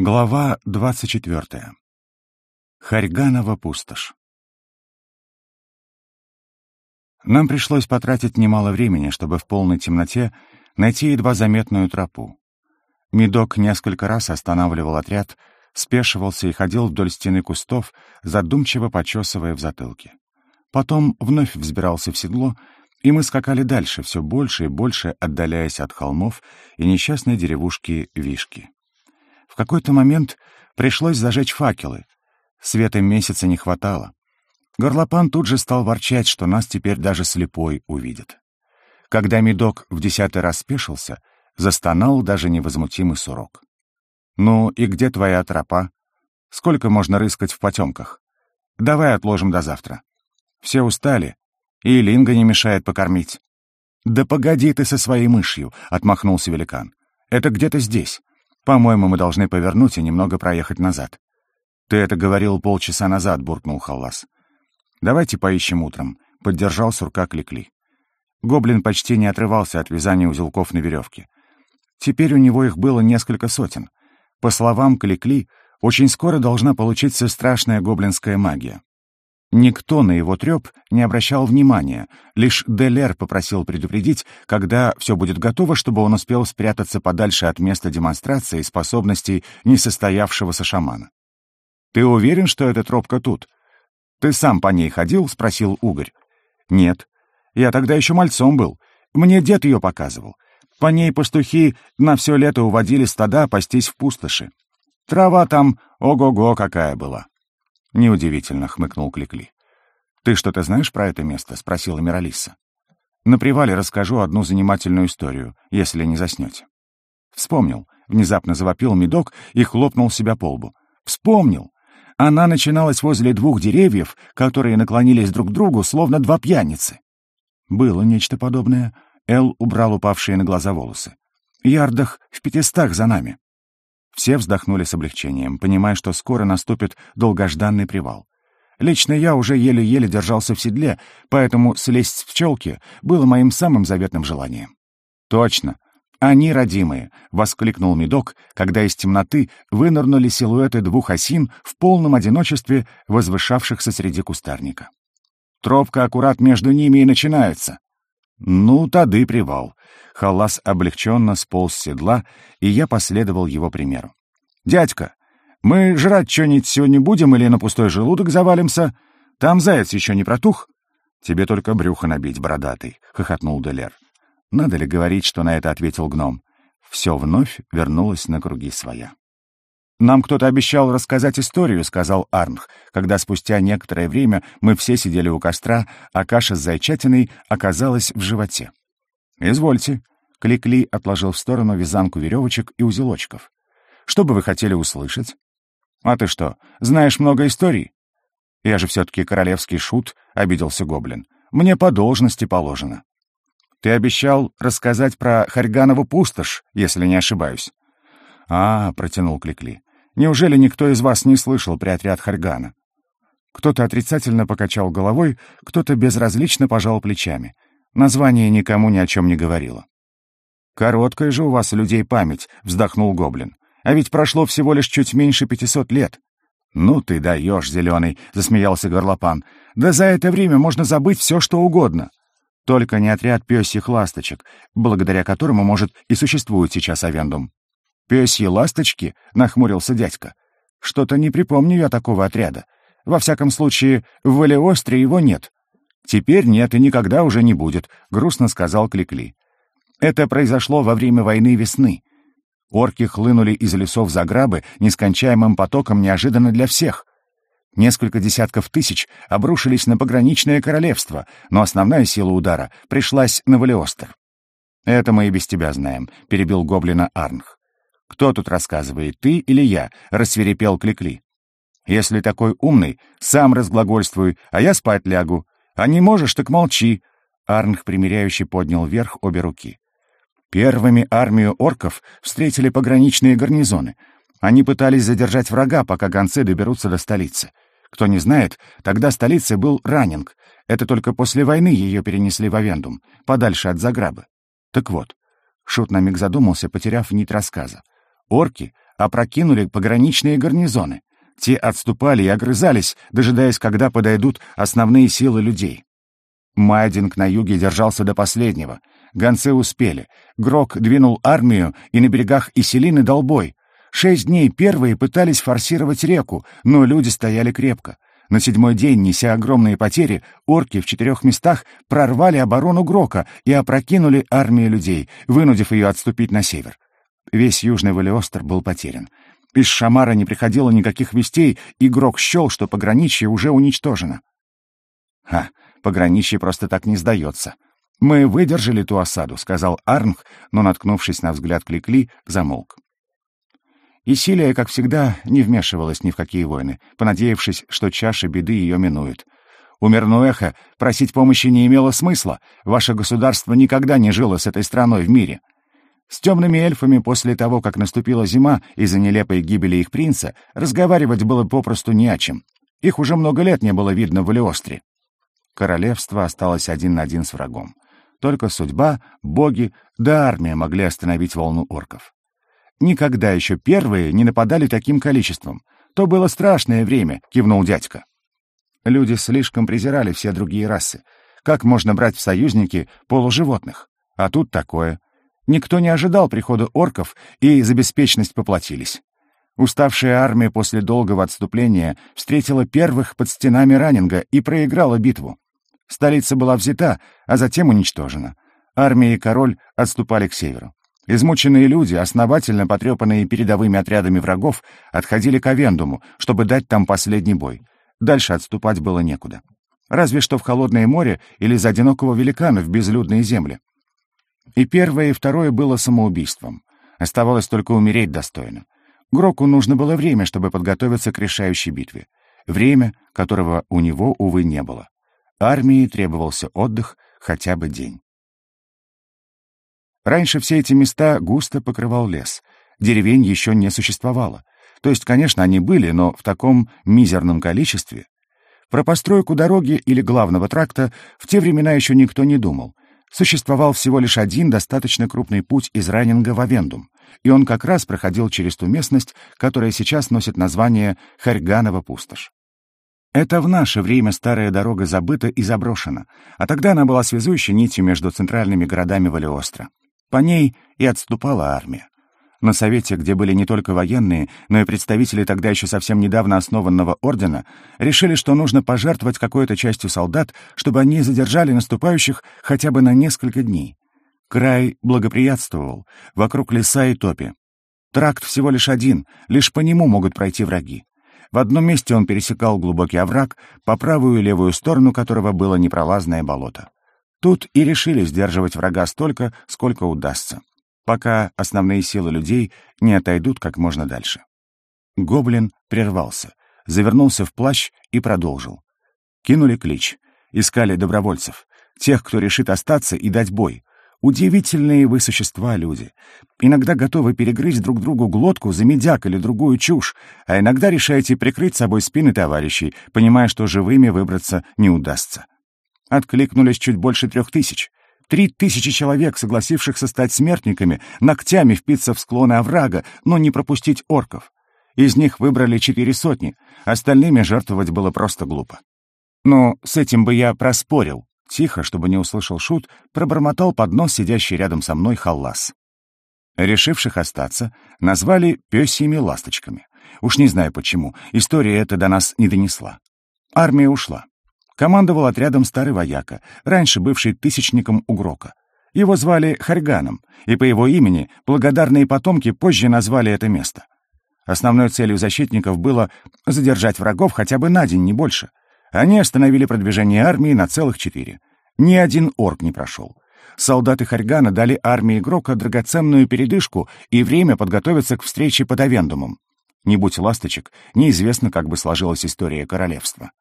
Глава 24. Харьганова пустошь. Нам пришлось потратить немало времени, чтобы в полной темноте найти едва заметную тропу. Медок несколько раз останавливал отряд, спешивался и ходил вдоль стены кустов, задумчиво почесывая в затылке. Потом вновь взбирался в седло, и мы скакали дальше, все больше и больше отдаляясь от холмов и несчастной деревушки Вишки какой-то момент пришлось зажечь факелы. Света месяца не хватало. Горлопан тут же стал ворчать, что нас теперь даже слепой увидит. Когда медок в десятый раз спешился, застонал даже невозмутимый сурок. «Ну и где твоя тропа? Сколько можно рыскать в потемках? Давай отложим до завтра. Все устали, и Линга не мешает покормить». «Да погоди ты со своей мышью», — отмахнулся великан. «Это где-то здесь. По-моему, мы должны повернуть и немного проехать назад. Ты это говорил полчаса назад, буркнул Халлас. Давайте поищем утром, поддержал сурка Кликли. Гоблин почти не отрывался от вязания узелков на веревке. Теперь у него их было несколько сотен. По словам Кликли, очень скоро должна получиться страшная гоблинская магия. Никто на его треп не обращал внимания, лишь Делер попросил предупредить, когда все будет готово, чтобы он успел спрятаться подальше от места демонстрации способностей несостоявшегося шамана. «Ты уверен, что эта тропка тут?» «Ты сам по ней ходил?» — спросил Угорь. «Нет. Я тогда еще мальцом был. Мне дед ее показывал. По ней пастухи на все лето уводили стада пастись в пустоши. Трава там ого-го какая была. «Неудивительно», — хмыкнул Кликли. «Ты что-то знаешь про это место?» — спросила Миралиса. «На привале расскажу одну занимательную историю, если не заснете». «Вспомнил», — внезапно завопил медок и хлопнул себя по лбу. «Вспомнил! Она начиналась возле двух деревьев, которые наклонились друг к другу, словно два пьяницы». Было нечто подобное. Эл убрал упавшие на глаза волосы. «Ярдах в пятистах за нами». Все вздохнули с облегчением, понимая, что скоро наступит долгожданный привал. Лично я уже еле-еле держался в седле, поэтому слезть с пчелки было моим самым заветным желанием. «Точно! Они родимые!» — воскликнул Медок, когда из темноты вынырнули силуэты двух осин в полном одиночестве, возвышавшихся среди кустарника. «Тропка аккурат между ними и начинается!» «Ну, тады привал!» Халас облегченно сполз с седла, и я последовал его примеру. «Дядька, мы жрать что-нибудь сегодня будем или на пустой желудок завалимся? Там заяц еще не протух?» «Тебе только брюхо набить, бородатый», — хохотнул Делер. Надо ли говорить, что на это ответил гном? Все вновь вернулось на круги своя. «Нам кто-то обещал рассказать историю», — сказал Арнх, когда спустя некоторое время мы все сидели у костра, а каша с зайчатиной оказалась в животе. «Извольте». Кликли отложил в сторону вязанку веревочек и узелочков. «Что бы вы хотели услышать?» «А ты что, знаешь много историй?» «Я же все-таки королевский шут», — обиделся гоблин. «Мне по должности положено». «Ты обещал рассказать про Харьганову пустошь, если не ошибаюсь». «А, — протянул Кликли, — неужели никто из вас не слышал при отряд Харьгана?» Кто-то отрицательно покачал головой, кто-то безразлично пожал плечами — Название никому ни о чем не говорило. «Короткая же у вас людей память», — вздохнул Гоблин. «А ведь прошло всего лишь чуть меньше пятисот лет». «Ну ты даешь, зеленый», — засмеялся Горлопан. «Да за это время можно забыть все, что угодно». Только не отряд пёсьих ласточек, благодаря которому, может, и существует сейчас Авендум. «Пёсьи ласточки?» — нахмурился дядька. «Что-то не припомню я такого отряда. Во всяком случае, в Валиостре его нет. «Теперь нет и никогда уже не будет», — грустно сказал Кликли. Это произошло во время войны весны. Орки хлынули из лесов Заграбы нескончаемым потоком неожиданно для всех. Несколько десятков тысяч обрушились на пограничное королевство, но основная сила удара пришлась на Валиостер. «Это мы и без тебя знаем», — перебил гоблина Арнх. «Кто тут рассказывает, ты или я?» — рассверепел Кликли. «Если такой умный, сам разглагольствуй, а я спать лягу. «А не можешь, так молчи!» Арнх примиряющий поднял вверх обе руки. Первыми армию орков встретили пограничные гарнизоны. Они пытались задержать врага, пока гонцы доберутся до столицы. Кто не знает, тогда столицей был Раннинг. Это только после войны ее перенесли в Авендум, подальше от Заграбы. Так вот, Шут на миг задумался, потеряв нить рассказа. Орки опрокинули пограничные гарнизоны. Те отступали и огрызались, дожидаясь, когда подойдут основные силы людей. Майдинг на юге держался до последнего. Гонцы успели. Грок двинул армию, и на берегах Иселины дал. Шесть дней первые пытались форсировать реку, но люди стояли крепко. На седьмой день, неся огромные потери, орки в четырех местах прорвали оборону Грока и опрокинули армию людей, вынудив ее отступить на север. Весь южный Валиостер был потерян. Из Шамара не приходило никаких вестей, и Грок счел, что пограничье уже уничтожено. «Ха, пограничье просто так не сдается. Мы выдержали ту осаду», — сказал Арнх, но, наткнувшись на взгляд Кликли, замолк. И Силия, как всегда, не вмешивалась ни в какие войны, понадеявшись, что чаша беды ее минует. У Мернуэха просить помощи не имело смысла, ваше государство никогда не жило с этой страной в мире. С темными эльфами после того, как наступила зима из-за нелепой гибели их принца, разговаривать было попросту не о чем. Их уже много лет не было видно в Элеостре. Королевство осталось один на один с врагом. Только судьба, боги да армия могли остановить волну орков. Никогда еще первые не нападали таким количеством. То было страшное время, кивнул дядька. Люди слишком презирали все другие расы. Как можно брать в союзники полуживотных? А тут такое. Никто не ожидал прихода орков и за беспечность поплатились. Уставшая армия после долгого отступления встретила первых под стенами Раннинга и проиграла битву. Столица была взята, а затем уничтожена. Армия и король отступали к северу. Измученные люди, основательно потрепанные передовыми отрядами врагов, отходили к Авендуму, чтобы дать там последний бой. Дальше отступать было некуда. Разве что в холодное море или за одинокого великана в безлюдные земли. И первое, и второе было самоубийством. Оставалось только умереть достойно. Гроку нужно было время, чтобы подготовиться к решающей битве. Время, которого у него, увы, не было. Армии требовался отдых хотя бы день. Раньше все эти места густо покрывал лес. Деревень еще не существовало. То есть, конечно, они были, но в таком мизерном количестве. Про постройку дороги или главного тракта в те времена еще никто не думал. Существовал всего лишь один достаточно крупный путь из Раннинга в Авендум, и он как раз проходил через ту местность, которая сейчас носит название Харьганова пустошь. Это в наше время старая дорога забыта и заброшена, а тогда она была связующей нитью между центральными городами Валиостра. По ней и отступала армия. На совете, где были не только военные, но и представители тогда еще совсем недавно основанного ордена, решили, что нужно пожертвовать какой-то частью солдат, чтобы они задержали наступающих хотя бы на несколько дней. Край благоприятствовал, вокруг леса и топи. Тракт всего лишь один, лишь по нему могут пройти враги. В одном месте он пересекал глубокий овраг, по правую и левую сторону которого было непролазное болото. Тут и решили сдерживать врага столько, сколько удастся, пока основные силы людей не отойдут как можно дальше. Гоблин прервался, завернулся в плащ и продолжил. Кинули клич, искали добровольцев, тех, кто решит остаться и дать бой. Удивительные вы существа, люди. Иногда готовы перегрызть друг другу глотку за медяк или другую чушь, а иногда решаете прикрыть собой спины товарищей, понимая, что живыми выбраться не удастся. Откликнулись чуть больше трех тысяч. Три тысячи человек, согласившихся стать смертниками, ногтями впиться в склоны оврага, но не пропустить орков. Из них выбрали четыре сотни, остальными жертвовать было просто глупо. Но с этим бы я проспорил. Тихо, чтобы не услышал шут, пробормотал под нос сидящий рядом со мной халлас. Решивших остаться, назвали пёсьими ласточками. Уж не знаю почему, история эта до нас не донесла. Армия ушла. Командовал отрядом старый вояка, раньше бывший тысячником Угрока. Его звали Харьганом, и по его имени благодарные потомки позже назвали это место. Основной целью защитников было задержать врагов хотя бы на день, не больше. Они остановили продвижение армии на целых четыре. Ни один орк не прошел. Солдаты Харьгана дали армии Грока драгоценную передышку и время подготовиться к встрече под Авендумом. Не будь ласточек, неизвестно, как бы сложилась история королевства.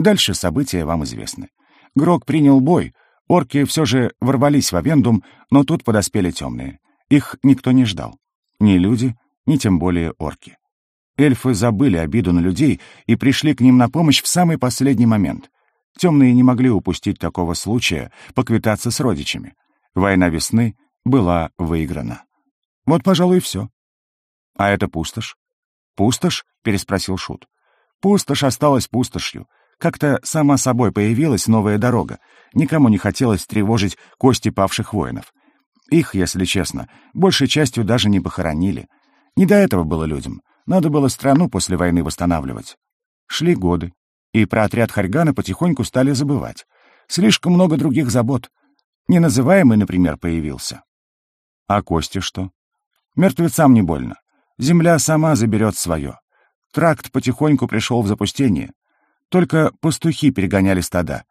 Дальше события вам известны. Грок принял бой, орки все же ворвались в Авендум, но тут подоспели темные. Их никто не ждал. Ни люди, ни тем более орки. Эльфы забыли обиду на людей и пришли к ним на помощь в самый последний момент. Темные не могли упустить такого случая поквитаться с родичами. Война весны была выиграна. Вот, пожалуй, и все. А это пустошь? Пустошь? переспросил Шут. Пустошь осталась пустошью. Как-то сама собой появилась новая дорога. Никому не хотелось тревожить кости павших воинов. Их, если честно, большей частью даже не похоронили. Не до этого было людям. Надо было страну после войны восстанавливать. Шли годы, и про отряд Харьгана потихоньку стали забывать. Слишком много других забот. Неназываемый, например, появился. А Кости что? Мертвецам не больно. Земля сама заберет свое. Тракт потихоньку пришел в запустение. Только пастухи перегоняли стада.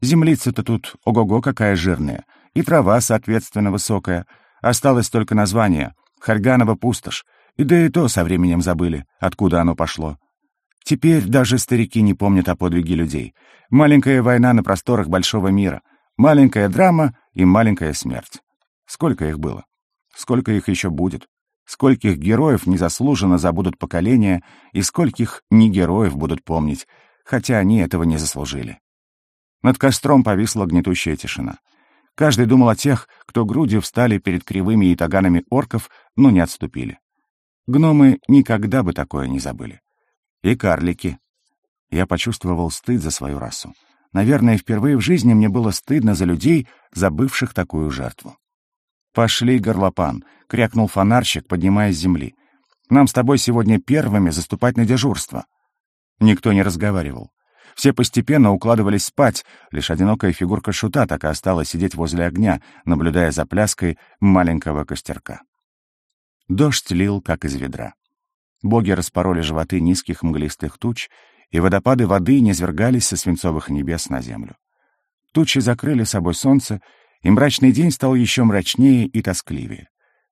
Землица-то тут ого-го какая жирная, и трава, соответственно, высокая. Осталось только название — Харьганова пустошь, и да и то со временем забыли, откуда оно пошло. Теперь даже старики не помнят о подвиге людей. Маленькая война на просторах большого мира, маленькая драма и маленькая смерть. Сколько их было? Сколько их еще будет? Скольких героев незаслуженно забудут поколения и скольких не героев будут помнить, хотя они этого не заслужили. Над костром повисла гнетущая тишина. Каждый думал о тех, кто грудью встали перед кривыми и таганами орков, но не отступили. Гномы никогда бы такое не забыли. И карлики. Я почувствовал стыд за свою расу. Наверное, впервые в жизни мне было стыдно за людей, забывших такую жертву. «Пошли, горлопан!» — крякнул фонарщик, поднимаясь с земли. «Нам с тобой сегодня первыми заступать на дежурство». Никто не разговаривал. Все постепенно укладывались спать, лишь одинокая фигурка шута так и осталась сидеть возле огня, наблюдая за пляской маленького костерка. Дождь лил, как из ведра. Боги распороли животы низких мглистых туч, и водопады воды низвергались со свинцовых небес на землю. Тучи закрыли собой солнце, и мрачный день стал еще мрачнее и тоскливее.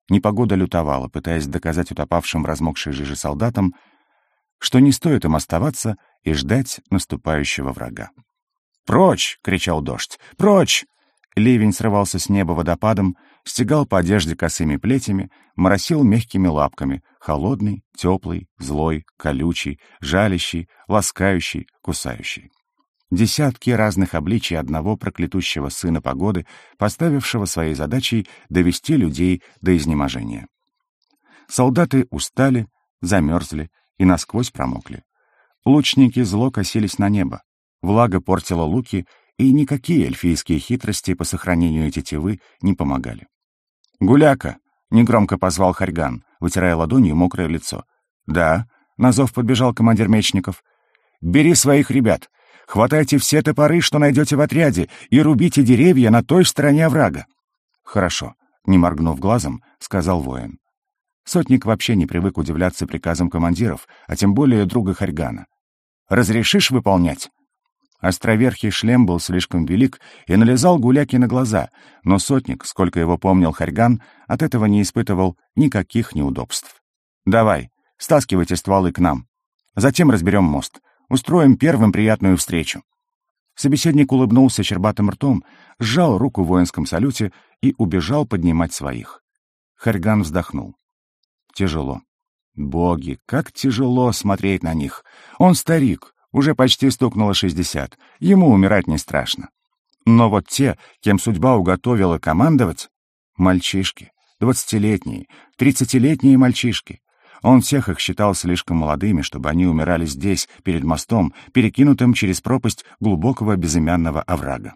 Непогода лютовала, пытаясь доказать утопавшим в размокшей жиже солдатам, что не стоит им оставаться и ждать наступающего врага. «Прочь!» — кричал дождь. «Прочь!» Ливень срывался с неба водопадом, стегал по одежде косыми плетями, моросил мягкими лапками, холодный, теплый, злой, колючий, жалящий, ласкающий, кусающий. Десятки разных обличий одного проклятущего сына погоды, поставившего своей задачей довести людей до изнеможения. Солдаты устали, замерзли и насквозь промокли. Лучники зло косились на небо. Влага портила луки, и никакие эльфийские хитрости по сохранению тетивы не помогали. «Гуляка!» — негромко позвал Харьган, вытирая ладонью мокрое лицо. «Да», — на зов подбежал командир мечников. «Бери своих ребят, хватайте все топоры, что найдете в отряде, и рубите деревья на той стороне оврага». «Хорошо», — не моргнув глазом, сказал воин. Сотник вообще не привык удивляться приказам командиров, а тем более друга Харьгана. «Разрешишь выполнять?» Островерхий шлем был слишком велик и налезал гуляки на глаза, но сотник, сколько его помнил Харьган, от этого не испытывал никаких неудобств. «Давай, стаскивайте стволы к нам. Затем разберем мост. Устроим первым приятную встречу». Собеседник улыбнулся щербатым ртом, сжал руку в воинском салюте и убежал поднимать своих. Харьган вздохнул. Тяжело. Боги, как тяжело смотреть на них. Он старик, уже почти стукнуло шестьдесят. Ему умирать не страшно. Но вот те, кем судьба уготовила командовать — мальчишки, двадцатилетние, тридцатилетние мальчишки. Он всех их считал слишком молодыми, чтобы они умирали здесь, перед мостом, перекинутым через пропасть глубокого безымянного оврага.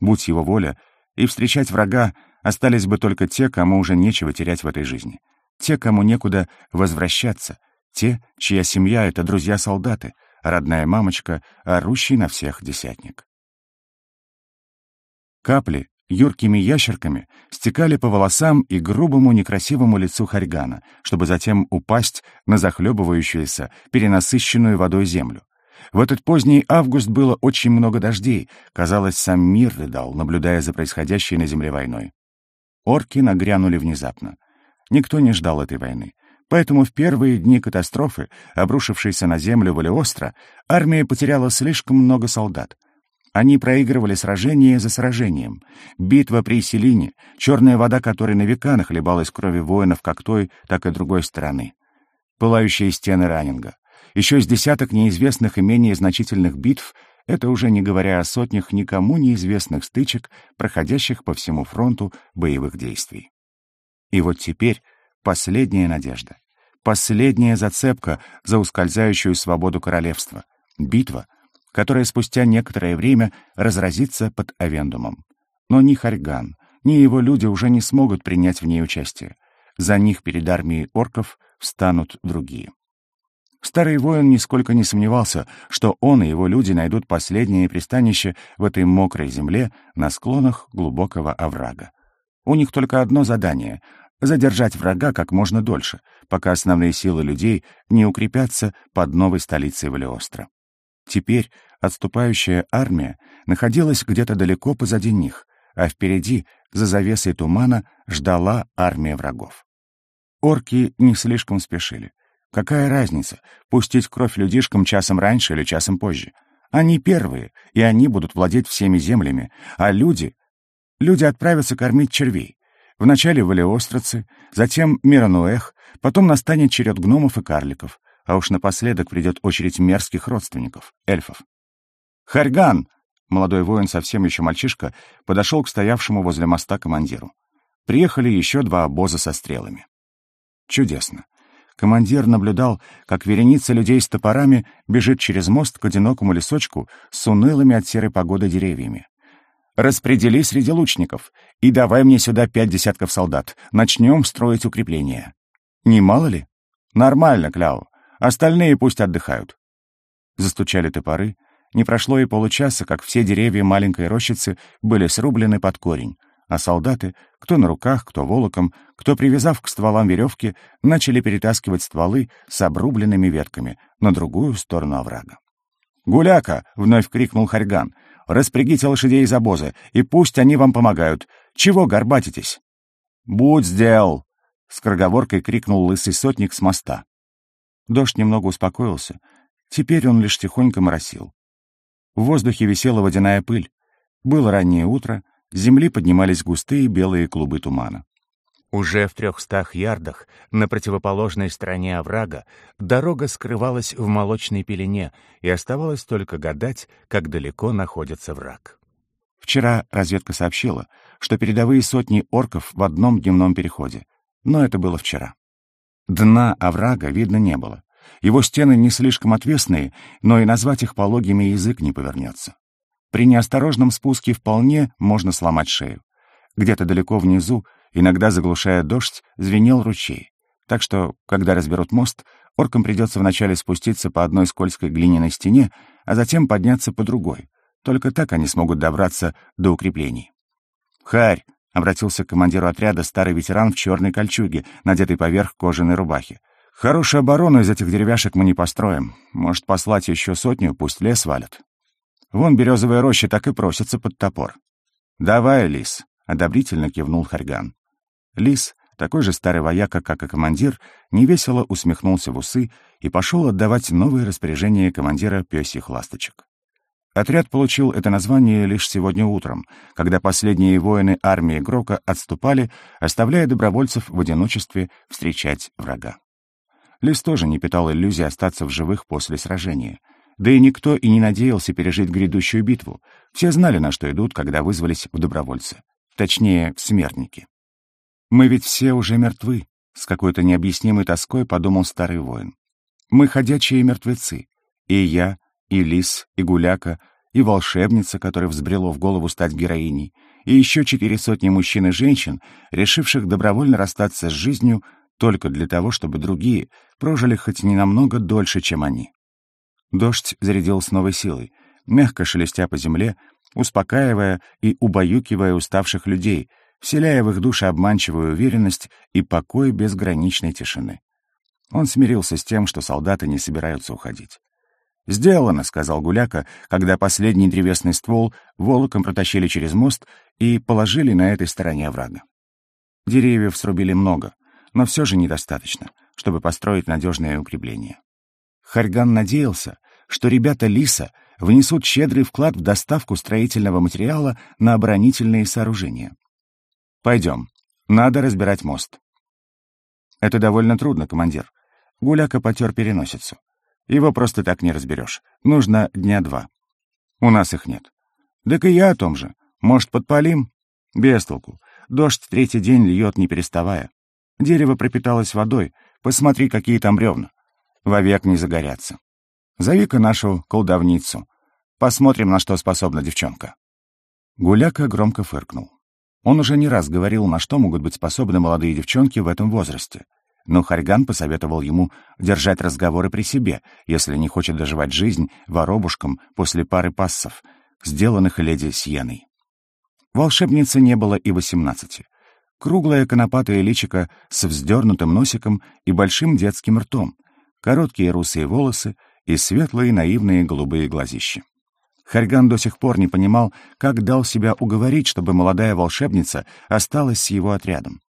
Будь его воля, и встречать врага остались бы только те, кому уже нечего терять в этой жизни — те, кому некуда возвращаться, те, чья семья — это друзья-солдаты, родная мамочка, орущий на всех десятник. Капли юркими ящерками стекали по волосам и грубому некрасивому лицу Харьгана, чтобы затем упасть на захлебывающуюся, перенасыщенную водой землю. В этот поздний август было очень много дождей, казалось, сам мир рыдал, наблюдая за происходящей на земле войной. Орки нагрянули внезапно. Никто не ждал этой войны. Поэтому в первые дни катастрофы, обрушившейся на землю Валиостро, армия потеряла слишком много солдат. Они проигрывали сражение за сражением. Битва при Селине, черная вода которой на века нахлебалась крови воинов как той, так и другой стороны. Пылающие стены Раннинга. Еще с десяток неизвестных и менее значительных битв, это уже не говоря о сотнях никому неизвестных стычек, проходящих по всему фронту боевых действий. И вот теперь последняя надежда. Последняя зацепка за ускользающую свободу королевства. Битва, которая спустя некоторое время разразится под Авендумом. Но ни Харьган, ни его люди уже не смогут принять в ней участие. За них перед армией орков встанут другие. Старый воин нисколько не сомневался, что он и его люди найдут последнее пристанище в этой мокрой земле на склонах глубокого оврага. У них только одно задание — задержать врага как можно дольше, пока основные силы людей не укрепятся под новой столицей Валиостро. Теперь отступающая армия находилась где-то далеко позади них, а впереди, за завесой тумана, ждала армия врагов. Орки не слишком спешили. Какая разница, пустить кровь людишкам часом раньше или часом позже? Они первые, и они будут владеть всеми землями, а люди... Люди отправятся кормить червей. Вначале валиостроцы, затем Мирануэх, потом настанет черед гномов и карликов, а уж напоследок придет очередь мерзких родственников, эльфов. «Харьган!» — молодой воин, совсем еще мальчишка, подошел к стоявшему возле моста командиру. Приехали еще два обоза со стрелами. Чудесно. Командир наблюдал, как вереница людей с топорами бежит через мост к одинокому лесочку с унылыми от серой погоды деревьями. «Распредели среди лучников и давай мне сюда пять десятков солдат. Начнем строить укрепления». «Не мало ли?» «Нормально, Кляу. Остальные пусть отдыхают». Застучали топоры. Не прошло и получаса, как все деревья маленькой рощицы были срублены под корень, а солдаты, кто на руках, кто волоком, кто, привязав к стволам веревки, начали перетаскивать стволы с обрубленными ветками на другую сторону оврага. «Гуляка!» — вновь крикнул Харьган. «Распрягите лошадей из обоза, и пусть они вам помогают. Чего горбатитесь?» «Будь сделал!» — скороговоркой крикнул лысый сотник с моста. Дождь немного успокоился. Теперь он лишь тихонько моросил. В воздухе висела водяная пыль. Было раннее утро — с земли поднимались густые белые клубы тумана. Уже в трехстах ярдах, на противоположной стороне оврага, дорога скрывалась в молочной пелене, и оставалось только гадать, как далеко находится враг. Вчера разведка сообщила, что передовые сотни орков в одном дневном переходе, но это было вчера. Дна оврага видно не было. Его стены не слишком отвесные, но и назвать их пологими язык не повернется. При неосторожном спуске вполне можно сломать шею. Где-то далеко внизу, иногда заглушая дождь, звенел ручей. Так что, когда разберут мост, оркам придется вначале спуститься по одной скользкой глиняной стене, а затем подняться по другой. Только так они смогут добраться до укреплений. «Харь!» — обратился к командиру отряда старый ветеран в черной кольчуге, надетой поверх кожаной рубахи. «Хорошую оборону из этих деревяшек мы не построим. Может, послать еще сотню, пусть лес валят. Вон березовая роща так и просится под топор. «Давай, Лис», — одобрительно кивнул Харьган. Лис, такой же старый вояка, как и командир, невесело усмехнулся в усы и пошел отдавать новые распоряжения командира пёсьих ласточек. Отряд получил это название лишь сегодня утром, когда последние воины армии Грока отступали, оставляя добровольцев в одиночестве встречать врага. Лис тоже не питал иллюзий остаться в живых после сражения — да и никто и не надеялся пережить грядущую битву. Все знали, на что идут, когда вызвались в добровольцы. Точнее, в смертники. «Мы ведь все уже мертвы», — с какой-то необъяснимой тоской подумал старый воин. «Мы ходячие мертвецы. И я, и лис, и гуляка, и волшебница, которая взбрело в голову стать героиней, и еще четыре сотни мужчин и женщин, решивших добровольно расстаться с жизнью только для того, чтобы другие прожили хоть ненамного дольше, чем они. Дождь зарядил с новой силой, мягко шелестя по земле, успокаивая и убаюкивая уставших людей, вселяя в их души обманчивую уверенность и покой безграничной тишины. Он смирился с тем, что солдаты не собираются уходить. «Сделано», — сказал Гуляка, когда последний древесный ствол волоком протащили через мост и положили на этой стороне врага. Деревьев срубили много, но все же недостаточно, чтобы построить надежное укрепление. Харьган надеялся, что ребята Лиса внесут щедрый вклад в доставку строительного материала на оборонительные сооружения. «Пойдем. Надо разбирать мост». «Это довольно трудно, командир». Гуляка потер переносицу. «Его просто так не разберешь. Нужно дня два. У нас их нет». «Так и я о том же. Может, подпалим?» «Без толку. Дождь третий день льет, не переставая. Дерево пропиталось водой, Посмотри, какие там бревна. Вовек не загорятся. Зови-ка нашу колдовницу. Посмотрим, на что способна девчонка». Гуляка громко фыркнул. Он уже не раз говорил, на что могут быть способны молодые девчонки в этом возрасте. Но Харьган посоветовал ему держать разговоры при себе, если не хочет доживать жизнь воробушком после пары пассов, сделанных леди Сьеной. Волшебнице не было и восемнадцати. Круглое конопатое личико с вздернутым носиком и большим детским ртом, короткие русые волосы и светлые наивные голубые глазища. Харьган до сих пор не понимал, как дал себя уговорить, чтобы молодая волшебница осталась с его отрядом.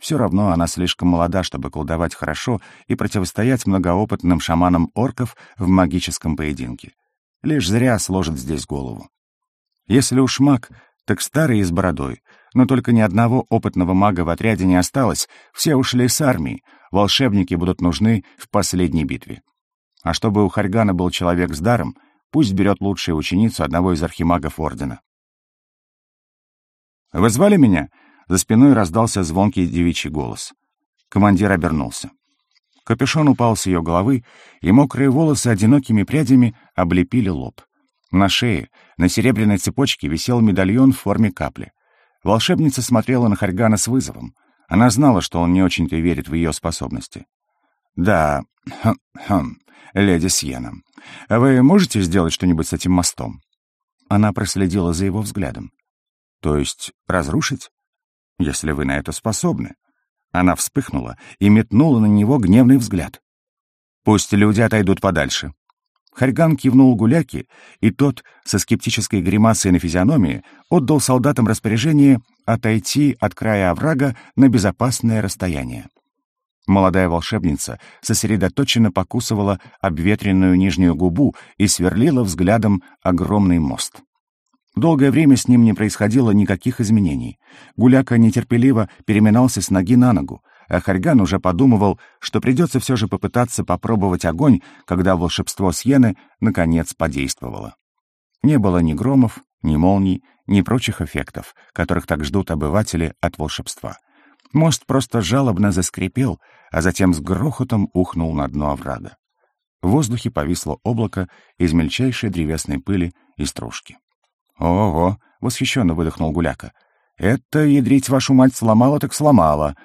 Все равно она слишком молода, чтобы колдовать хорошо и противостоять многоопытным шаманам орков в магическом поединке. Лишь зря сложит здесь голову. Если уж маг, так старый и с бородой. Но только ни одного опытного мага в отряде не осталось, все ушли с армии, волшебники будут нужны в последней битве. А чтобы у Харьгана был человек с даром, Пусть берет лучшую ученицу одного из архимагов Ордена. «Вы звали меня?» За спиной раздался звонкий девичий голос. Командир обернулся. Капюшон упал с ее головы, и мокрые волосы одинокими прядями облепили лоб. На шее, на серебряной цепочке, висел медальон в форме капли. Волшебница смотрела на Харьгана с вызовом. Она знала, что он не очень-то верит в ее способности. «Да, хм, хм, леди Сьена, вы можете сделать что-нибудь с этим мостом?» Она проследила за его взглядом. «То есть разрушить? Если вы на это способны». Она вспыхнула и метнула на него гневный взгляд. «Пусть люди отойдут подальше». Харьган кивнул гуляки, и тот, со скептической гримасой на физиономии, отдал солдатам распоряжение отойти от края оврага на безопасное расстояние. Молодая волшебница сосредоточенно покусывала обветренную нижнюю губу и сверлила взглядом огромный мост. Долгое время с ним не происходило никаких изменений. Гуляка нетерпеливо переминался с ноги на ногу, а Харьган уже подумывал, что придется все же попытаться попробовать огонь, когда волшебство Сьены наконец подействовало. Не было ни громов, ни молний, ни прочих эффектов, которых так ждут обыватели от волшебства. Мост просто жалобно заскрипел, а затем с грохотом ухнул на дно оврага. В воздухе повисло облако из мельчайшей древесной пыли и стружки. «Ого!» — восхищенно выдохнул Гуляка. «Это, ядрить вашу мать, сломало так сломало!»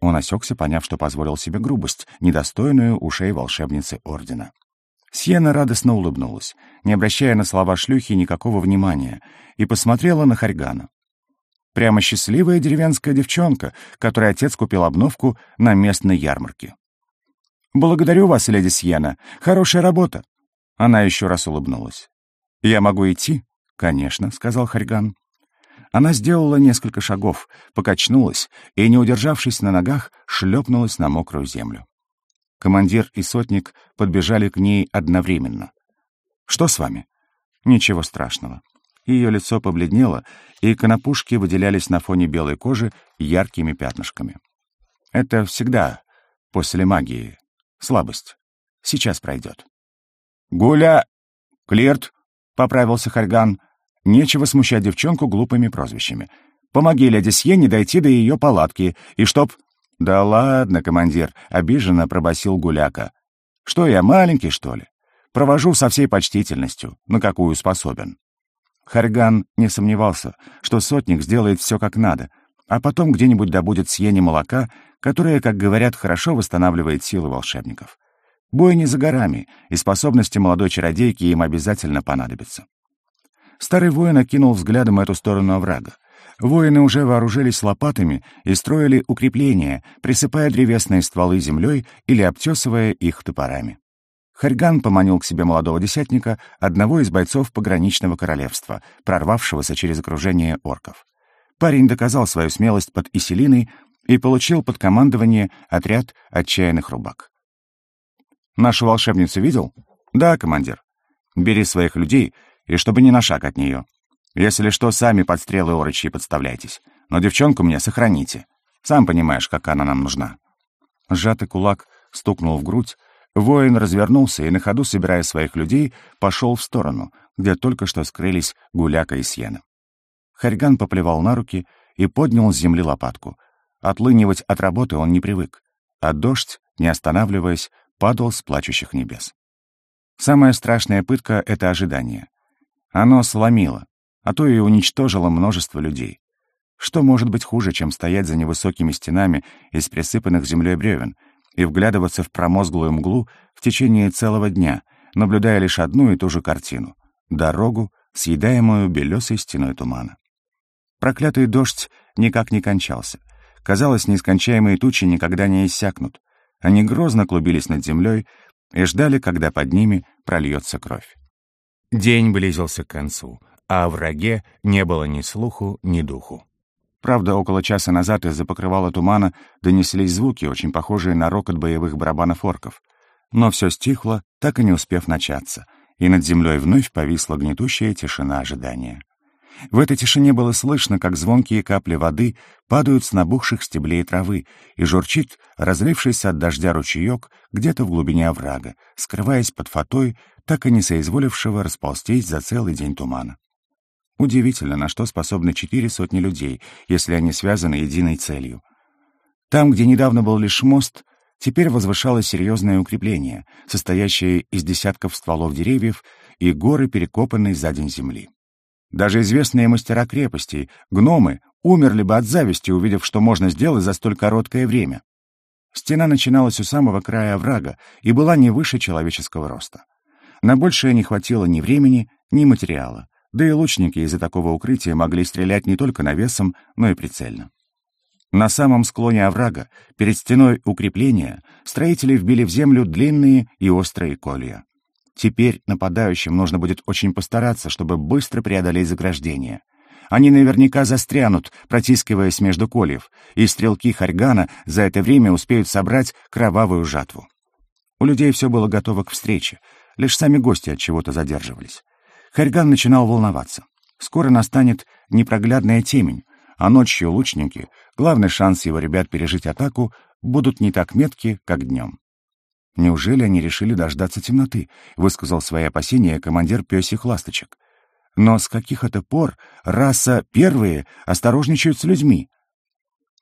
Он осекся, поняв, что позволил себе грубость, недостойную ушей волшебницы Ордена. Сьена радостно улыбнулась, не обращая на слова шлюхи никакого внимания, и посмотрела на Харьгана. Прямо счастливая деревенская девчонка, которой отец купил обновку на местной ярмарке. «Благодарю вас, леди Сьена. Хорошая работа». Она еще раз улыбнулась. «Я могу идти?» «Конечно», — сказал Харьган. Она сделала несколько шагов, покачнулась и, не удержавшись на ногах, шлепнулась на мокрую землю. Командир и сотник подбежали к ней одновременно. «Что с вами?» «Ничего страшного. Ее лицо побледнело, и конопушки выделялись на фоне белой кожи яркими пятнышками. Это всегда после магии. Слабость. Сейчас пройдет. «Гуля! Клирт!» — поправился Харьган. «Нечего смущать девчонку глупыми прозвищами. Помоги леди Сьене дойти до ее палатки, и чтоб...» «Да ладно, командир», — обиженно пробасил Гуляка. «Что я, маленький, что ли? Провожу со всей почтительностью, на какую способен». Харган не сомневался, что сотник сделает все как надо, а потом где-нибудь добудет сьене молока, которое, как говорят, хорошо восстанавливает силы волшебников. Бой не за горами, и способности молодой чародейки им обязательно понадобятся. Старый воин окинул взглядом эту сторону оврага. Воины уже вооружились лопатами и строили укрепления, присыпая древесные стволы землей или обтесывая их топорами. Харьган поманил к себе молодого десятника, одного из бойцов пограничного королевства, прорвавшегося через окружение орков. Парень доказал свою смелость под Иселиной и получил под командование отряд отчаянных рубак. «Нашу волшебницу видел?» «Да, командир. Бери своих людей, и чтобы не на шаг от нее. Если что, сами под стрелы орочьи подставляйтесь. Но девчонку мне сохраните. Сам понимаешь, как она нам нужна». Сжатый кулак стукнул в грудь, Воин развернулся и на ходу, собирая своих людей, пошел в сторону, где только что скрылись Гуляка и Сьена. Харьган поплевал на руки и поднял с земли лопатку. Отлынивать от работы он не привык, а дождь не останавливаясь, падал с плачущих небес. Самая страшная пытка — это ожидание. Оно сломило, а то и уничтожило множество людей. Что может быть хуже, чем стоять за невысокими стенами из присыпанных землей бревен и вглядываться в промозглую мглу в течение целого дня, наблюдая лишь одну и ту же картину — дорогу, съедаемую белесой стеной тумана. Проклятый дождь никак не кончался. Казалось, нескончаемые тучи никогда не иссякнут. Они грозно клубились над землей и ждали, когда под ними прольется кровь. День близился к концу, а о враге не было ни слуху, ни духу. Правда, около часа назад из-за покрывала тумана донеслись звуки, очень похожие на рокот боевых барабанов орков. Но все стихло, так и не успев начаться, и над землей вновь повисла гнетущая тишина ожидания. В этой тишине было слышно, как звонкие капли воды падают с набухших стеблей травы и журчит, разлившийся от дождя ручеек где-то в глубине оврага, скрываясь под фатой, так и не соизволившего расползтись за целый день тумана. Удивительно, на что способны четыре сотни людей, если они связаны единой целью. Там, где недавно был лишь мост, теперь возвышалось серьезное укрепление, состоящее из десятков стволов деревьев и горы, перекопанной за день земли. Даже известные мастера крепостей, гномы, умерли бы от зависти, увидев, что можно сделать за столь короткое время. Стена начиналась у самого края оврага и была не выше человеческого роста. На большее не хватило ни времени, ни материала, да и лучники из-за такого укрытия могли стрелять не только навесом, но и прицельно. На самом склоне оврага, перед стеной укрепления, строители вбили в землю длинные и острые колья. Теперь нападающим нужно будет очень постараться, чтобы быстро преодолеть заграждение. Они наверняка застрянут, протискиваясь между кольев, и стрелки Харьгана за это время успеют собрать кровавую жатву. У людей все было готово к встрече, лишь сами гости от чего-то задерживались. Харьган начинал волноваться. Скоро настанет непроглядная темень, а ночью лучники, главный шанс его ребят пережить атаку, будут не так метки, как днем. «Неужели они решили дождаться темноты?» — высказал свои опасения командир пёсих ласточек. «Но с каких это пор раса первые осторожничают с людьми?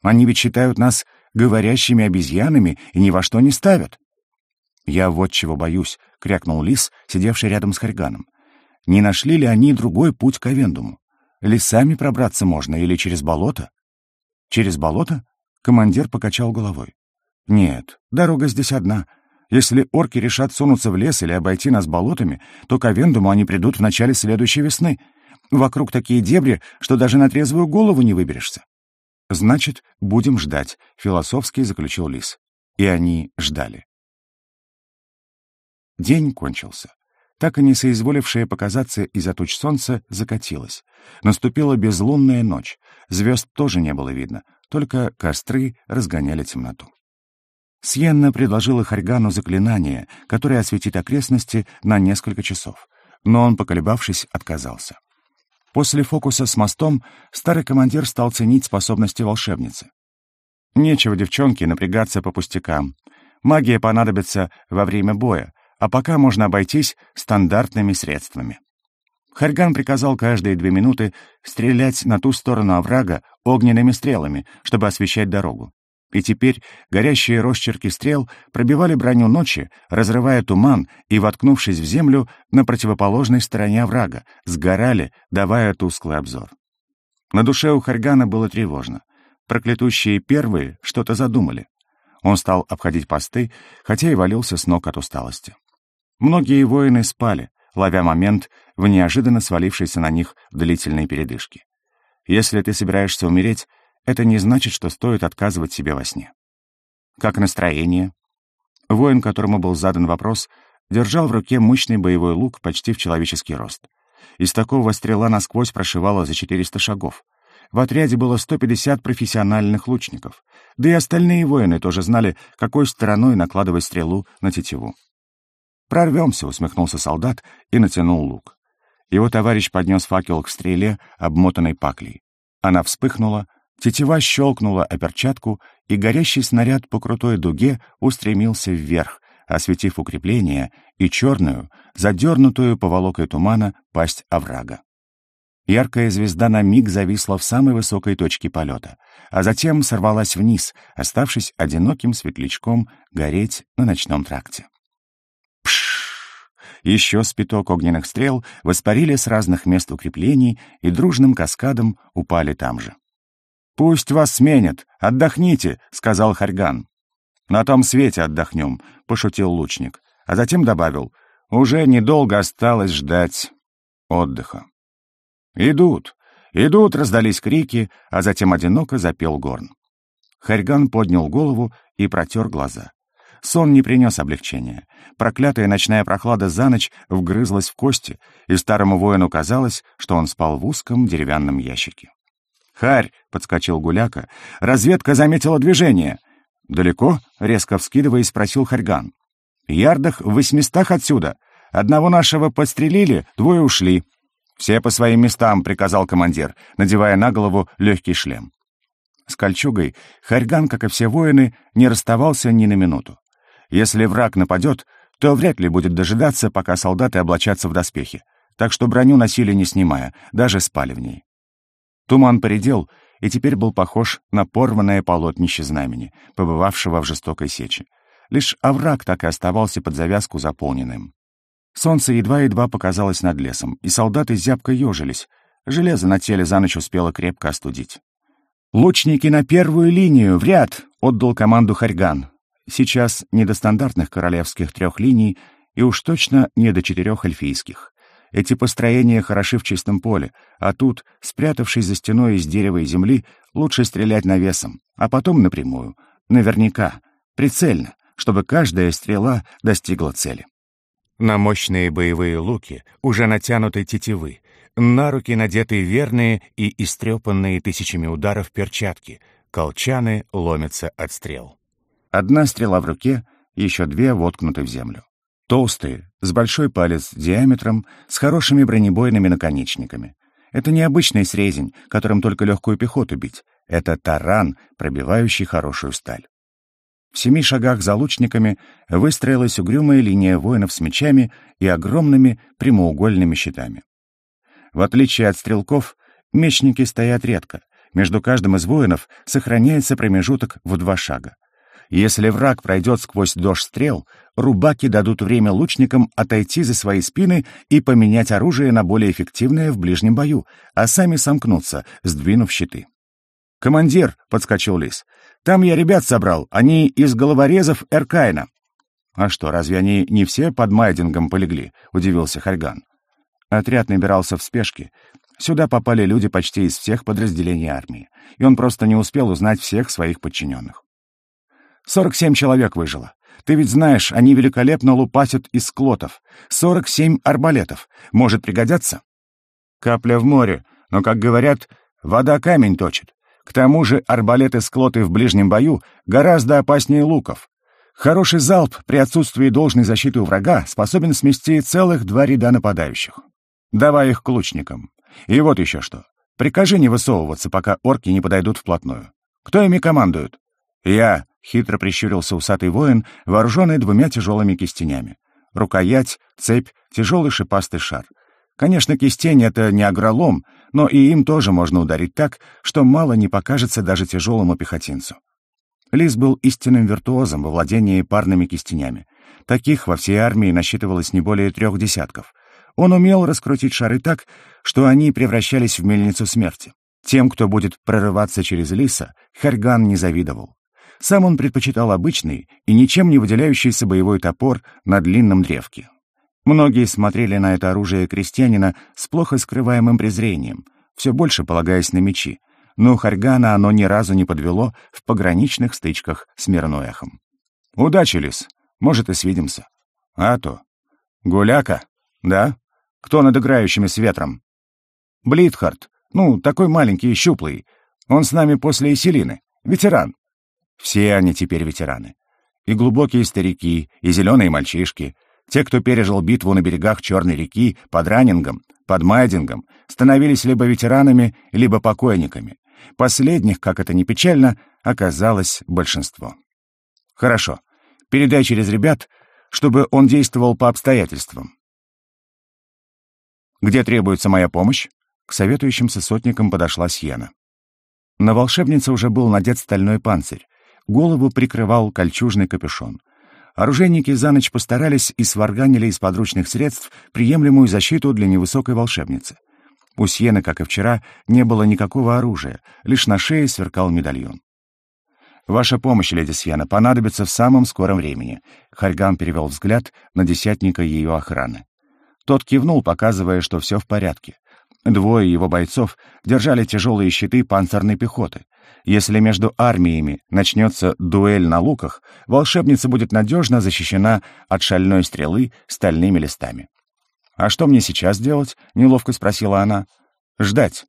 Они ведь считают нас говорящими обезьянами и ни во что не ставят». «Я вот чего боюсь», — крякнул лис, сидевший рядом с Харьганом. «Не нашли ли они другой путь к Авендуму? Лесами пробраться можно или через болото?» «Через болото?» — командир покачал головой. «Нет, дорога здесь одна — если орки решат сунуться в лес или обойти нас болотами, то к Авендуму они придут в начале следующей весны. Вокруг такие дебри, что даже на трезвую голову не выберешься. Значит, будем ждать, философски заключил Лис. И они ждали. День кончился. Так и не соизволившая показаться из-за туч солнца закатилась. Наступила безлунная ночь. Звезд тоже не было видно, только костры разгоняли темноту. Сьенна предложила Харьгану заклинание, которое осветит окрестности на несколько часов, но он, поколебавшись, отказался. После фокуса с мостом старый командир стал ценить способности волшебницы. Нечего девчонке напрягаться по пустякам. Магия понадобится во время боя, а пока можно обойтись стандартными средствами. Харьган приказал каждые две минуты стрелять на ту сторону оврага огненными стрелами, чтобы освещать дорогу. И теперь горящие росчерки стрел пробивали броню ночи, разрывая туман и, воткнувшись в землю на противоположной стороне врага, сгорали, давая тусклый обзор. На душе у Харьгана было тревожно. Проклятущие первые что-то задумали. Он стал обходить посты, хотя и валился с ног от усталости. Многие воины спали, ловя момент в неожиданно свалившейся на них длительной передышке. Если ты собираешься умереть, это не значит, что стоит отказывать себе во сне. Как настроение? Воин, которому был задан вопрос, держал в руке мощный боевой лук почти в человеческий рост. Из такого стрела насквозь прошивала за 400 шагов. В отряде было 150 профессиональных лучников, да и остальные воины тоже знали, какой стороной накладывать стрелу на тетиву. «Прорвемся», — усмехнулся солдат и натянул лук. Его товарищ поднес факел к стреле, обмотанной паклей. Она вспыхнула, Тетива щелкнула о перчатку, и горящий снаряд по крутой дуге устремился вверх, осветив укрепление и черную, задернутую поволокой тумана, пасть оврага. Яркая звезда на миг зависла в самой высокой точке полета, а затем сорвалась вниз, оставшись одиноким светлячком гореть на ночном тракте. Еще спиток огненных стрел воспарили с разных мест укреплений и дружным каскадом упали там же. «Пусть вас сменят, отдохните», — сказал Харьган. «На том свете отдохнем», — пошутил лучник, а затем добавил, «уже недолго осталось ждать отдыха». «Идут! Идут!» — раздались крики, а затем одиноко запел горн. Харьган поднял голову и протер глаза. Сон не принес облегчения. Проклятая ночная прохлада за ночь вгрызлась в кости, и старому воину казалось, что он спал в узком деревянном ящике. «Харь!» — подскочил Гуляка. «Разведка заметила движение!» «Далеко?» — резко вскидываясь, спросил Харьган. «Ярдах в восьмистах отсюда. Одного нашего подстрелили, двое ушли. «Все по своим местам», — приказал командир, надевая на голову легкий шлем. С кольчугой Харьган, как и все воины, не расставался ни на минуту. Если враг нападет, то вряд ли будет дожидаться, пока солдаты облачатся в доспехи, так что броню носили не снимая, даже спали в ней. Туман поредел и теперь был похож на порванное полотнище знамени, побывавшего в жестокой сече. Лишь овраг так и оставался под завязку заполненным. Солнце едва-едва показалось над лесом, и солдаты зябко ежились. Железо на теле за ночь успело крепко остудить. «Лучники на первую линию! В ряд!» — отдал команду Харьган. Сейчас не до стандартных королевских трех линий и уж точно не до четырех эльфийских. Эти построения хороши в чистом поле, а тут, спрятавшись за стеной из дерева и земли, лучше стрелять навесом, а потом напрямую. Наверняка, прицельно, чтобы каждая стрела достигла цели. На мощные боевые луки уже натянуты тетивы, на руки надеты верные и истрепанные тысячами ударов перчатки, колчаны ломятся от стрел. Одна стрела в руке, еще две воткнуты в землю. Толстые, с большой палец диаметром, с хорошими бронебойными наконечниками. Это не обычный срезень, которым только легкую пехоту бить. Это таран, пробивающий хорошую сталь. В семи шагах за лучниками выстроилась угрюмая линия воинов с мечами и огромными прямоугольными щитами. В отличие от стрелков, мечники стоят редко. Между каждым из воинов сохраняется промежуток в два шага. Если враг пройдет сквозь дождь стрел, рубаки дадут время лучникам отойти за свои спины и поменять оружие на более эффективное в ближнем бою, а сами сомкнутся, сдвинув щиты. «Командир!» — подскочил Лис. Там я ребят собрал, они из головорезов Эркайна». «А что, разве они не все под Майдингом полегли?» — удивился Харьган. Отряд набирался в спешке. Сюда попали люди почти из всех подразделений армии, и он просто не успел узнать всех своих подчиненных. «Сорок семь человек выжило. Ты ведь знаешь, они великолепно лупасят из склотов. Сорок семь арбалетов. Может пригодятся?» «Капля в море, но, как говорят, вода камень точит. К тому же арбалеты-склоты в ближнем бою гораздо опаснее луков. Хороший залп при отсутствии должной защиты у врага способен смести целых два ряда нападающих. Давай их к лучникам. И вот еще что. Прикажи не высовываться, пока орки не подойдут вплотную. Кто ими командует? Я, — хитро прищурился усатый воин, вооруженный двумя тяжелыми кистенями. Рукоять, цепь, тяжелый шипастый шар — Конечно, кистень — это не агролом, но и им тоже можно ударить так, что мало не покажется даже тяжелому пехотинцу. Лис был истинным виртуозом во владении парными кистенями. Таких во всей армии насчитывалось не более трех десятков. Он умел раскрутить шары так, что они превращались в мельницу смерти. Тем, кто будет прорываться через лиса, Харган не завидовал. Сам он предпочитал обычный и ничем не выделяющийся боевой топор на длинном древке. Многие смотрели на это оружие крестьянина с плохо скрываемым презрением, все больше полагаясь на мечи, но Харьгана оно ни разу не подвело в пограничных стычках с Мирноэхом. «Удачи, Лис! Может, и свидимся». «А то». «Гуляка?» «Да? Кто над играющими с ветром?» «Блитхард. Ну, такой маленький и щуплый. Он с нами после Иселины. Ветеран». Все они теперь ветераны. И глубокие старики, и зеленые мальчишки — те, кто пережил битву на берегах Черной реки под Раннингом, под Майдингом, становились либо ветеранами, либо покойниками. Последних, как это ни печально, оказалось большинство. Хорошо. Передай через ребят, чтобы он действовал по обстоятельствам. Где требуется моя помощь? К советующимся сотникам подошла Сьена. На волшебнице уже был надет стальной панцирь. Голову прикрывал кольчужный капюшон. Оружейники за ночь постарались и сварганили из подручных средств приемлемую защиту для невысокой волшебницы. У Сьены, как и вчера, не было никакого оружия, лишь на шее сверкал медальон. «Ваша помощь, леди Сьена, понадобится в самом скором времени», — Харьган перевел взгляд на десятника ее охраны. Тот кивнул, показывая, что все в порядке. Двое его бойцов держали тяжелые щиты панцирной пехоты. Если между армиями начнется дуэль на луках, волшебница будет надежно защищена от шальной стрелы стальными листами. «А что мне сейчас делать?» — неловко спросила она. «Ждать».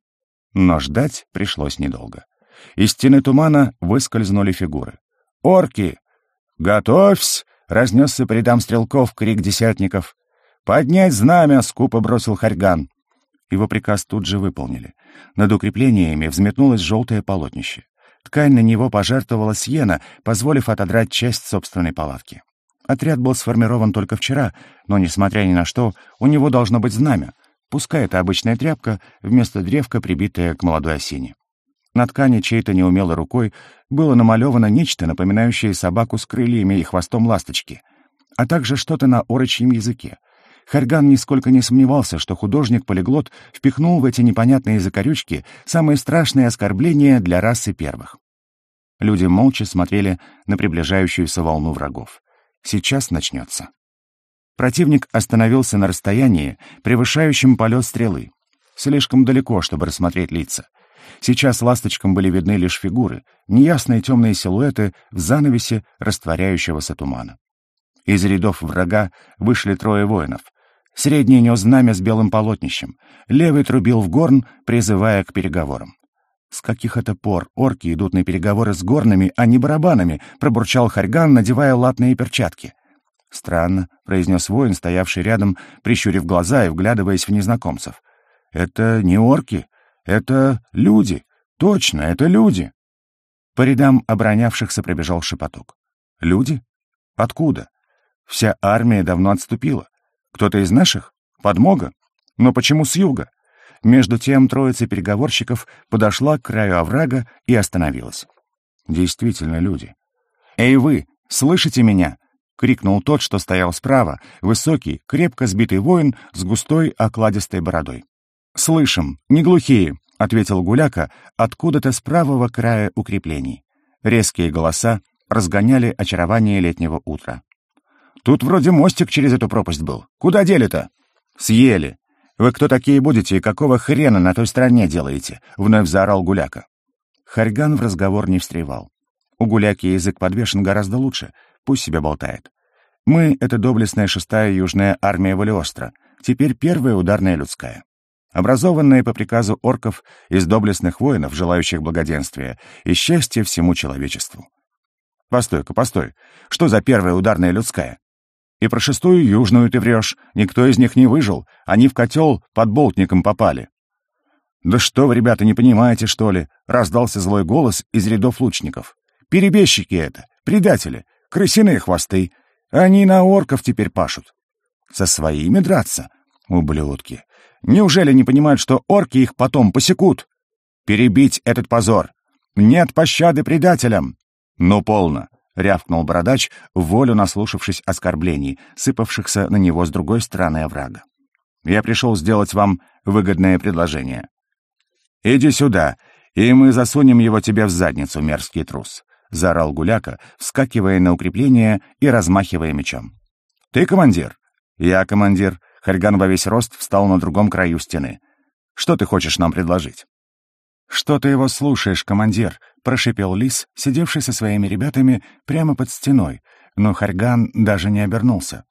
Но ждать пришлось недолго. Из стены тумана выскользнули фигуры. «Орки! Готовься!» — разнесся по рядам стрелков крик десятников. «Поднять знамя!» — скупо бросил Харьган. Его приказ тут же выполнили. Над укреплениями взметнулось желтое полотнище. Ткань на него пожертвовала Сьена, позволив отодрать часть собственной палатки. Отряд был сформирован только вчера, но, несмотря ни на что, у него должно быть знамя. Пускай это обычная тряпка, вместо древка, прибитая к молодой осине. На ткани чьей-то неумелой рукой было намалевано нечто, напоминающее собаку с крыльями и хвостом ласточки, а также что-то на орочьем языке. Харган нисколько не сомневался, что художник-полиглот впихнул в эти непонятные закорючки самые страшные оскорбления для расы первых. Люди молча смотрели на приближающуюся волну врагов. Сейчас начнется. Противник остановился на расстоянии, превышающем полет стрелы. Слишком далеко, чтобы рассмотреть лица — Сейчас ласточкам были видны лишь фигуры, неясные темные силуэты в занавесе растворяющегося тумана. Из рядов врага вышли трое воинов. Средний нес знамя с белым полотнищем, левый трубил в горн, призывая к переговорам. «С каких это пор орки идут на переговоры с горными, а не барабанами?» — пробурчал Харьган, надевая латные перчатки. «Странно», — произнес воин, стоявший рядом, прищурив глаза и вглядываясь в незнакомцев. «Это не орки, это люди. Точно, это люди. По рядам оборонявшихся пробежал шепоток. Люди? Откуда? Вся армия давно отступила. Кто-то из наших? Подмога? Но почему с юга? Между тем троица переговорщиков подошла к краю оврага и остановилась. Действительно люди. «Эй вы, слышите меня?» — крикнул тот, что стоял справа, высокий, крепко сбитый воин с густой окладистой бородой. «Слышим, не глухие», — ответил Гуляка откуда-то с правого края укреплений. Резкие голоса разгоняли очарование летнего утра. «Тут вроде мостик через эту пропасть был. Куда дели-то?» «Съели. Вы кто такие будете и какого хрена на той стороне делаете?» — вновь заорал Гуляка. Харьган в разговор не встревал. У Гуляки язык подвешен гораздо лучше, пусть себе болтает. Мы — это доблестная шестая южная армия Валиостро, теперь первая ударная людская образованные по приказу орков из доблестных воинов, желающих благоденствия и счастья всему человечеству. Постой-ка, постой, что за первая ударная людская? И про шестую южную ты врешь, никто из них не выжил, они в котел под болтником попали. «Да что вы, ребята, не понимаете, что ли?» — раздался злой голос из рядов лучников. «Перебежчики это, предатели, крысиные хвосты. Они на орков теперь пашут. Со своими драться? Ублюдки. Неужели не понимают, что орки их потом посекут? Перебить этот позор. Нет пощады предателям. Ну, полно, — рявкнул бородач, волю наслушавшись оскорблений, сыпавшихся на него с другой стороны оврага. Я пришел сделать вам выгодное предложение. Иди сюда, и мы засунем его тебе в задницу, мерзкий трус, — заорал Гуляка, вскакивая на укрепление и размахивая мечом. Ты командир? Я командир, Хальган во весь рост встал на другом краю стены. «Что ты хочешь нам предложить?» «Что ты его слушаешь, командир?» — прошипел Лис, сидевший со своими ребятами прямо под стеной, но Харган даже не обернулся.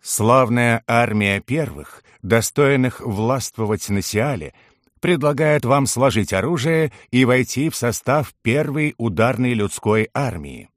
«Славная армия первых, достойных властвовать на Сиале, предлагает вам сложить оружие и войти в состав первой ударной людской армии.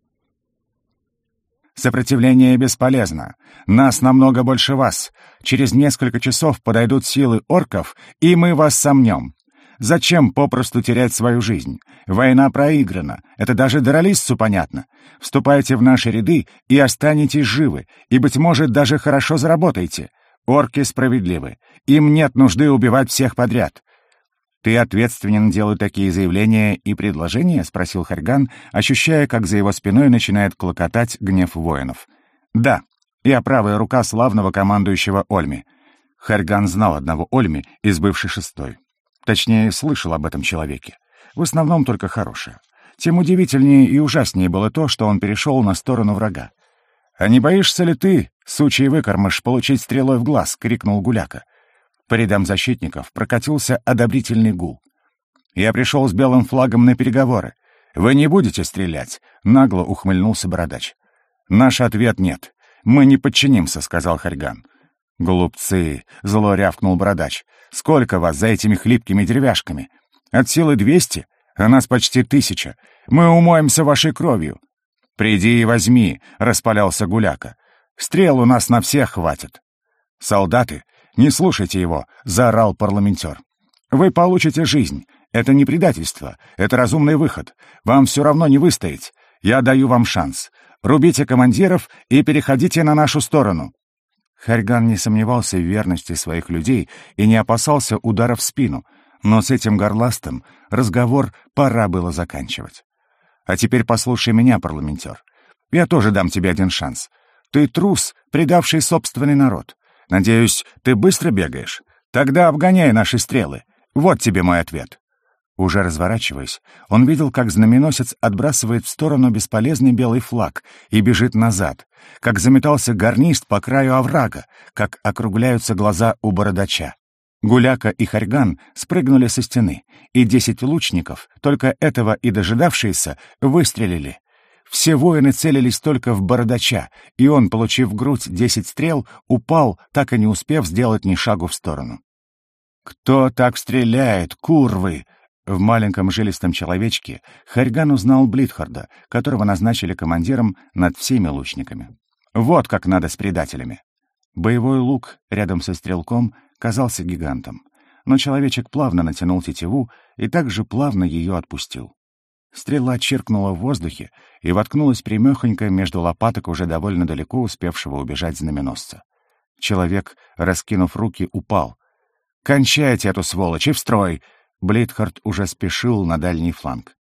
Сопротивление бесполезно. Нас намного больше вас. Через несколько часов подойдут силы орков, и мы вас сомнем. Зачем попросту терять свою жизнь? Война проиграна. Это даже Доролиссу понятно. Вступайте в наши ряды и останетесь живы, и, быть может, даже хорошо заработаете. Орки справедливы. Им нет нужды убивать всех подряд. «Ты ответственен делать такие заявления и предложения?» — спросил Харьган, ощущая, как за его спиной начинает клокотать гнев воинов. «Да, я правая рука славного командующего Ольми». Харьган знал одного Ольми из бывшей шестой. Точнее, слышал об этом человеке. В основном только хорошее. Тем удивительнее и ужаснее было то, что он перешел на сторону врага. «А не боишься ли ты, сучий выкормыш, получить стрелой в глаз?» — крикнул Гуляка. По рядам защитников прокатился одобрительный гул. «Я пришел с белым флагом на переговоры. Вы не будете стрелять?» — нагло ухмыльнулся Бородач. «Наш ответ — нет. Мы не подчинимся», — сказал Харьган. «Глупцы!» — зло рявкнул Бородач. «Сколько вас за этими хлипкими деревяшками? От силы двести, а нас почти тысяча. Мы умоемся вашей кровью». «Приди и возьми», — распалялся Гуляка. «Стрел у нас на всех хватит». «Солдаты, не слушайте его», — заорал парламентер. «Вы получите жизнь. Это не предательство, это разумный выход. Вам все равно не выстоять. Я даю вам шанс. Рубите командиров и переходите на нашу сторону». Харьган не сомневался в верности своих людей и не опасался удара в спину, но с этим горластым разговор пора было заканчивать. «А теперь послушай меня, парламентер. Я тоже дам тебе один шанс. Ты трус, предавший собственный народ. Надеюсь, ты быстро бегаешь? Тогда обгоняй наши стрелы. Вот тебе мой ответ». Уже разворачиваясь, он видел, как знаменосец отбрасывает в сторону бесполезный белый флаг и бежит назад, как заметался гарнист по краю оврага, как округляются глаза у бородача. Гуляка и Харьган спрыгнули со стены, и десять лучников, только этого и дожидавшиеся, выстрелили. Все воины целились только в бородача, и он, получив в грудь десять стрел, упал, так и не успев сделать ни шагу в сторону. «Кто так стреляет, курвы?» В маленьком жилистом человечке Харьган узнал Блитхарда, которого назначили командиром над всеми лучниками. Вот как надо с предателями. Боевой лук рядом со стрелком казался гигантом, но человечек плавно натянул тетиву и также плавно ее отпустил. Стрела чиркнула в воздухе и воткнулась примехонько между лопаток уже довольно далеко успевшего убежать знаменосца. Человек, раскинув руки, упал. «Кончайте эту сволочь и в строй!» Блейдхард уже спешил на дальний фланг.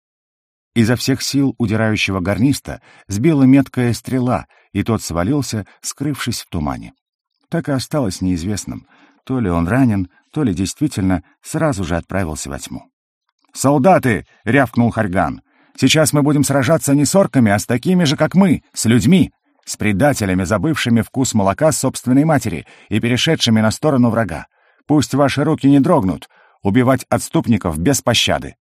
Изо всех сил удирающего гарниста сбила меткая стрела, и тот свалился, скрывшись в тумане. Так и осталось неизвестным, то ли он ранен, то ли действительно сразу же отправился во тьму. «Солдаты!» — рявкнул Харьган. «Сейчас мы будем сражаться не с орками, а с такими же, как мы, с людьми, с предателями, забывшими вкус молока собственной матери и перешедшими на сторону врага. Пусть ваши руки не дрогнут, убивать отступников без пощады».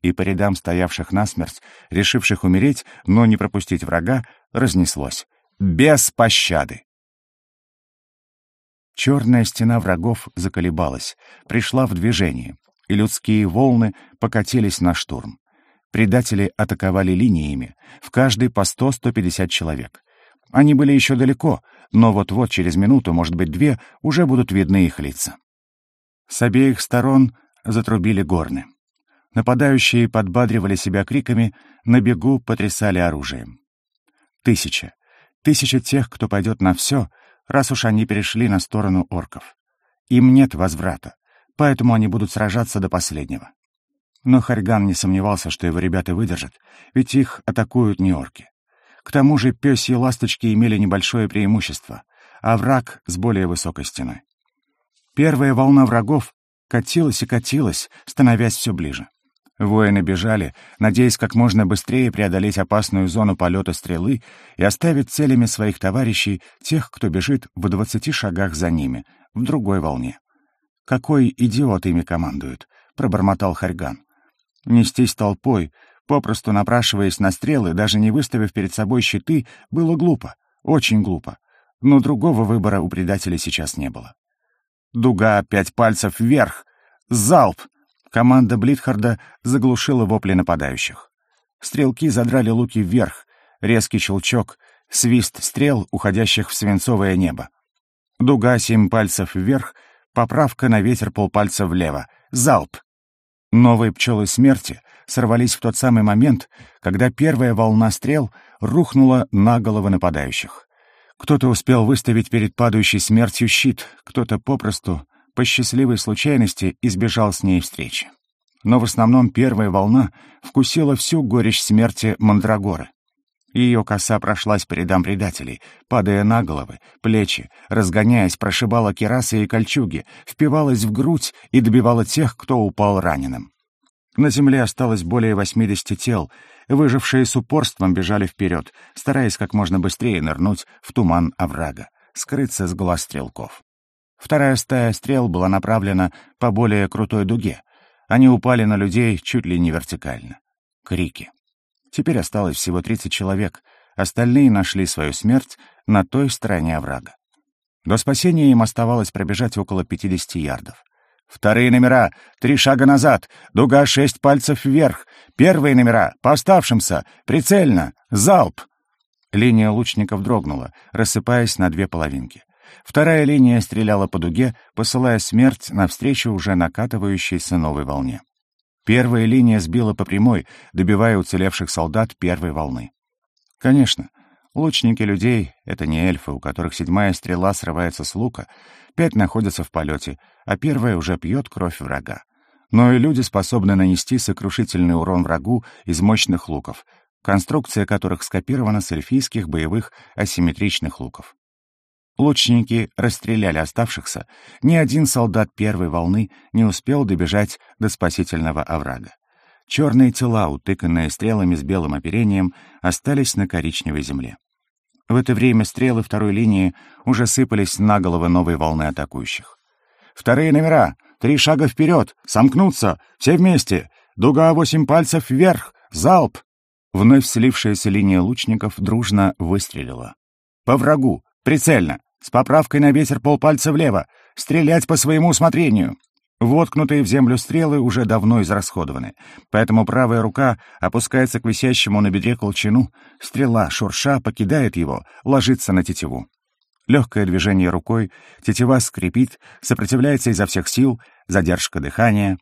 И по рядам стоявших насмерть, решивших умереть, но не пропустить врага, разнеслось. «Без пощады!» Черная стена врагов заколебалась, пришла в движение и людские волны покатились на штурм. Предатели атаковали линиями, в каждой по 100-150 человек. Они были еще далеко, но вот-вот через минуту, может быть, две, уже будут видны их лица. С обеих сторон затрубили горны. Нападающие подбадривали себя криками, на бегу потрясали оружием. Тысяча. Тысяча тех, кто пойдет на все, раз уж они перешли на сторону орков. Им нет возврата поэтому они будут сражаться до последнего. Но Харьган не сомневался, что его ребята выдержат, ведь их атакуют не орки. К тому же пёсьи ласточки имели небольшое преимущество, а враг с более высокой стеной. Первая волна врагов катилась и катилась, становясь все ближе. Воины бежали, надеясь как можно быстрее преодолеть опасную зону полета стрелы и оставить целями своих товарищей тех, кто бежит в двадцати шагах за ними, в другой волне. «Какой идиот ими командует?» — пробормотал Харьган. Нестись толпой, попросту напрашиваясь на стрелы, даже не выставив перед собой щиты, было глупо, очень глупо. Но другого выбора у предателей сейчас не было. Дуга, пять пальцев вверх! Залп! Команда Блитхарда заглушила вопли нападающих. Стрелки задрали луки вверх, резкий щелчок, свист стрел, уходящих в свинцовое небо. Дуга, семь пальцев вверх — Поправка на ветер полпальца влево. Залп! Новые пчелы смерти сорвались в тот самый момент, когда первая волна стрел рухнула на головы нападающих. Кто-то успел выставить перед падающей смертью щит, кто-то попросту, по счастливой случайности, избежал с ней встречи. но в основном первая волна вкусила всю горечь смерти Мандрагоры. Ее коса прошлась по рядам предателей, падая на головы, плечи, разгоняясь, прошибала керасы и кольчуги, впивалась в грудь и добивала тех, кто упал раненым. На земле осталось более 80 тел, выжившие с упорством бежали вперед, стараясь как можно быстрее нырнуть в туман оврага, скрыться с глаз стрелков. Вторая стая стрел была направлена по более крутой дуге. Они упали на людей чуть ли не вертикально. Крики. Теперь осталось всего 30 человек. Остальные нашли свою смерть на той стороне оврага. До спасения им оставалось пробежать около 50 ярдов. Вторые номера — три шага назад, дуга шесть пальцев вверх. Первые номера — по оставшимся, прицельно, залп. Линия лучников дрогнула, рассыпаясь на две половинки. Вторая линия стреляла по дуге, посылая смерть навстречу уже накатывающейся новой волне. Первая линия сбила по прямой, добивая уцелевших солдат первой волны. Конечно, лучники людей — это не эльфы, у которых седьмая стрела срывается с лука, пять находятся в полете, а первая уже пьет кровь врага. Но и люди способны нанести сокрушительный урон врагу из мощных луков, конструкция которых скопирована с эльфийских боевых асимметричных луков. Лучники расстреляли оставшихся, ни один солдат первой волны не успел добежать до спасительного оврага. Черные тела, утыканные стрелами с белым оперением, остались на коричневой земле. В это время стрелы второй линии уже сыпались на головы новой волны атакующих. «Вторые номера! Три шага вперед! Сомкнуться! Все вместе! Дуга восемь пальцев вверх! Залп!» Вновь слившаяся линия лучников дружно выстрелила. «По врагу! Прицельно! С поправкой на ветер полпальца влево! Стрелять по своему усмотрению!» Воткнутые в землю стрелы уже давно израсходованы, поэтому правая рука опускается к висящему на бедре колчану, стрела, шурша, покидает его, ложится на тетиву. Легкое движение рукой, тетива скрипит, сопротивляется изо всех сил, задержка дыхания.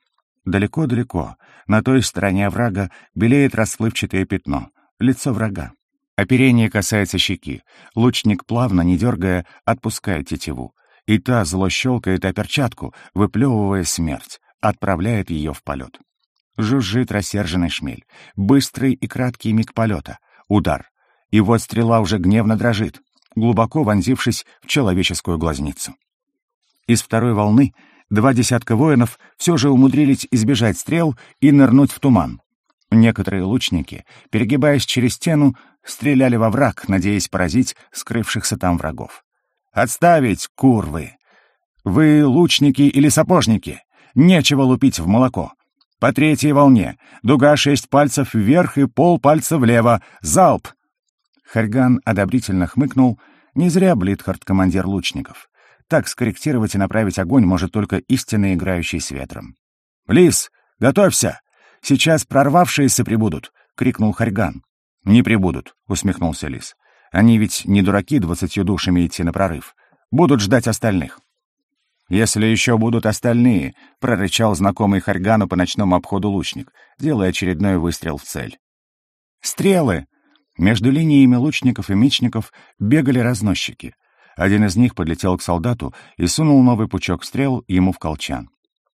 Далеко-далеко, на той стороне врага, белеет расплывчатое пятно, лицо врага. Оперение касается щеки. Лучник, плавно, не дергая, отпускает тетиву. И та зло щелкает о перчатку, выплевывая смерть, отправляет ее в полет. Жужжит рассерженный шмель. Быстрый и краткий миг полета. Удар. И вот стрела уже гневно дрожит, глубоко вонзившись в человеческую глазницу. Из второй волны два десятка воинов все же умудрились избежать стрел и нырнуть в туман. Некоторые лучники, перегибаясь через стену, стреляли во враг, надеясь поразить скрывшихся там врагов. «Отставить, курвы! Вы лучники или сапожники? Нечего лупить в молоко. По третьей волне. Дуга шесть пальцев вверх и пол пальца влево. Залп!» Харьган одобрительно хмыкнул. Не зря Блитхард — командир лучников. Так скорректировать и направить огонь может только истинно играющий с ветром. «Лис, готовься! Сейчас прорвавшиеся прибудут!» — крикнул Харьган. «Не прибудут», — усмехнулся Лис. «Они ведь не дураки двадцатью душами идти на прорыв. Будут ждать остальных». «Если еще будут остальные», — прорычал знакомый Харьгану по ночному обходу лучник, делая очередной выстрел в цель. «Стрелы!» Между линиями лучников и мечников бегали разносчики. Один из них подлетел к солдату и сунул новый пучок стрел ему в колчан.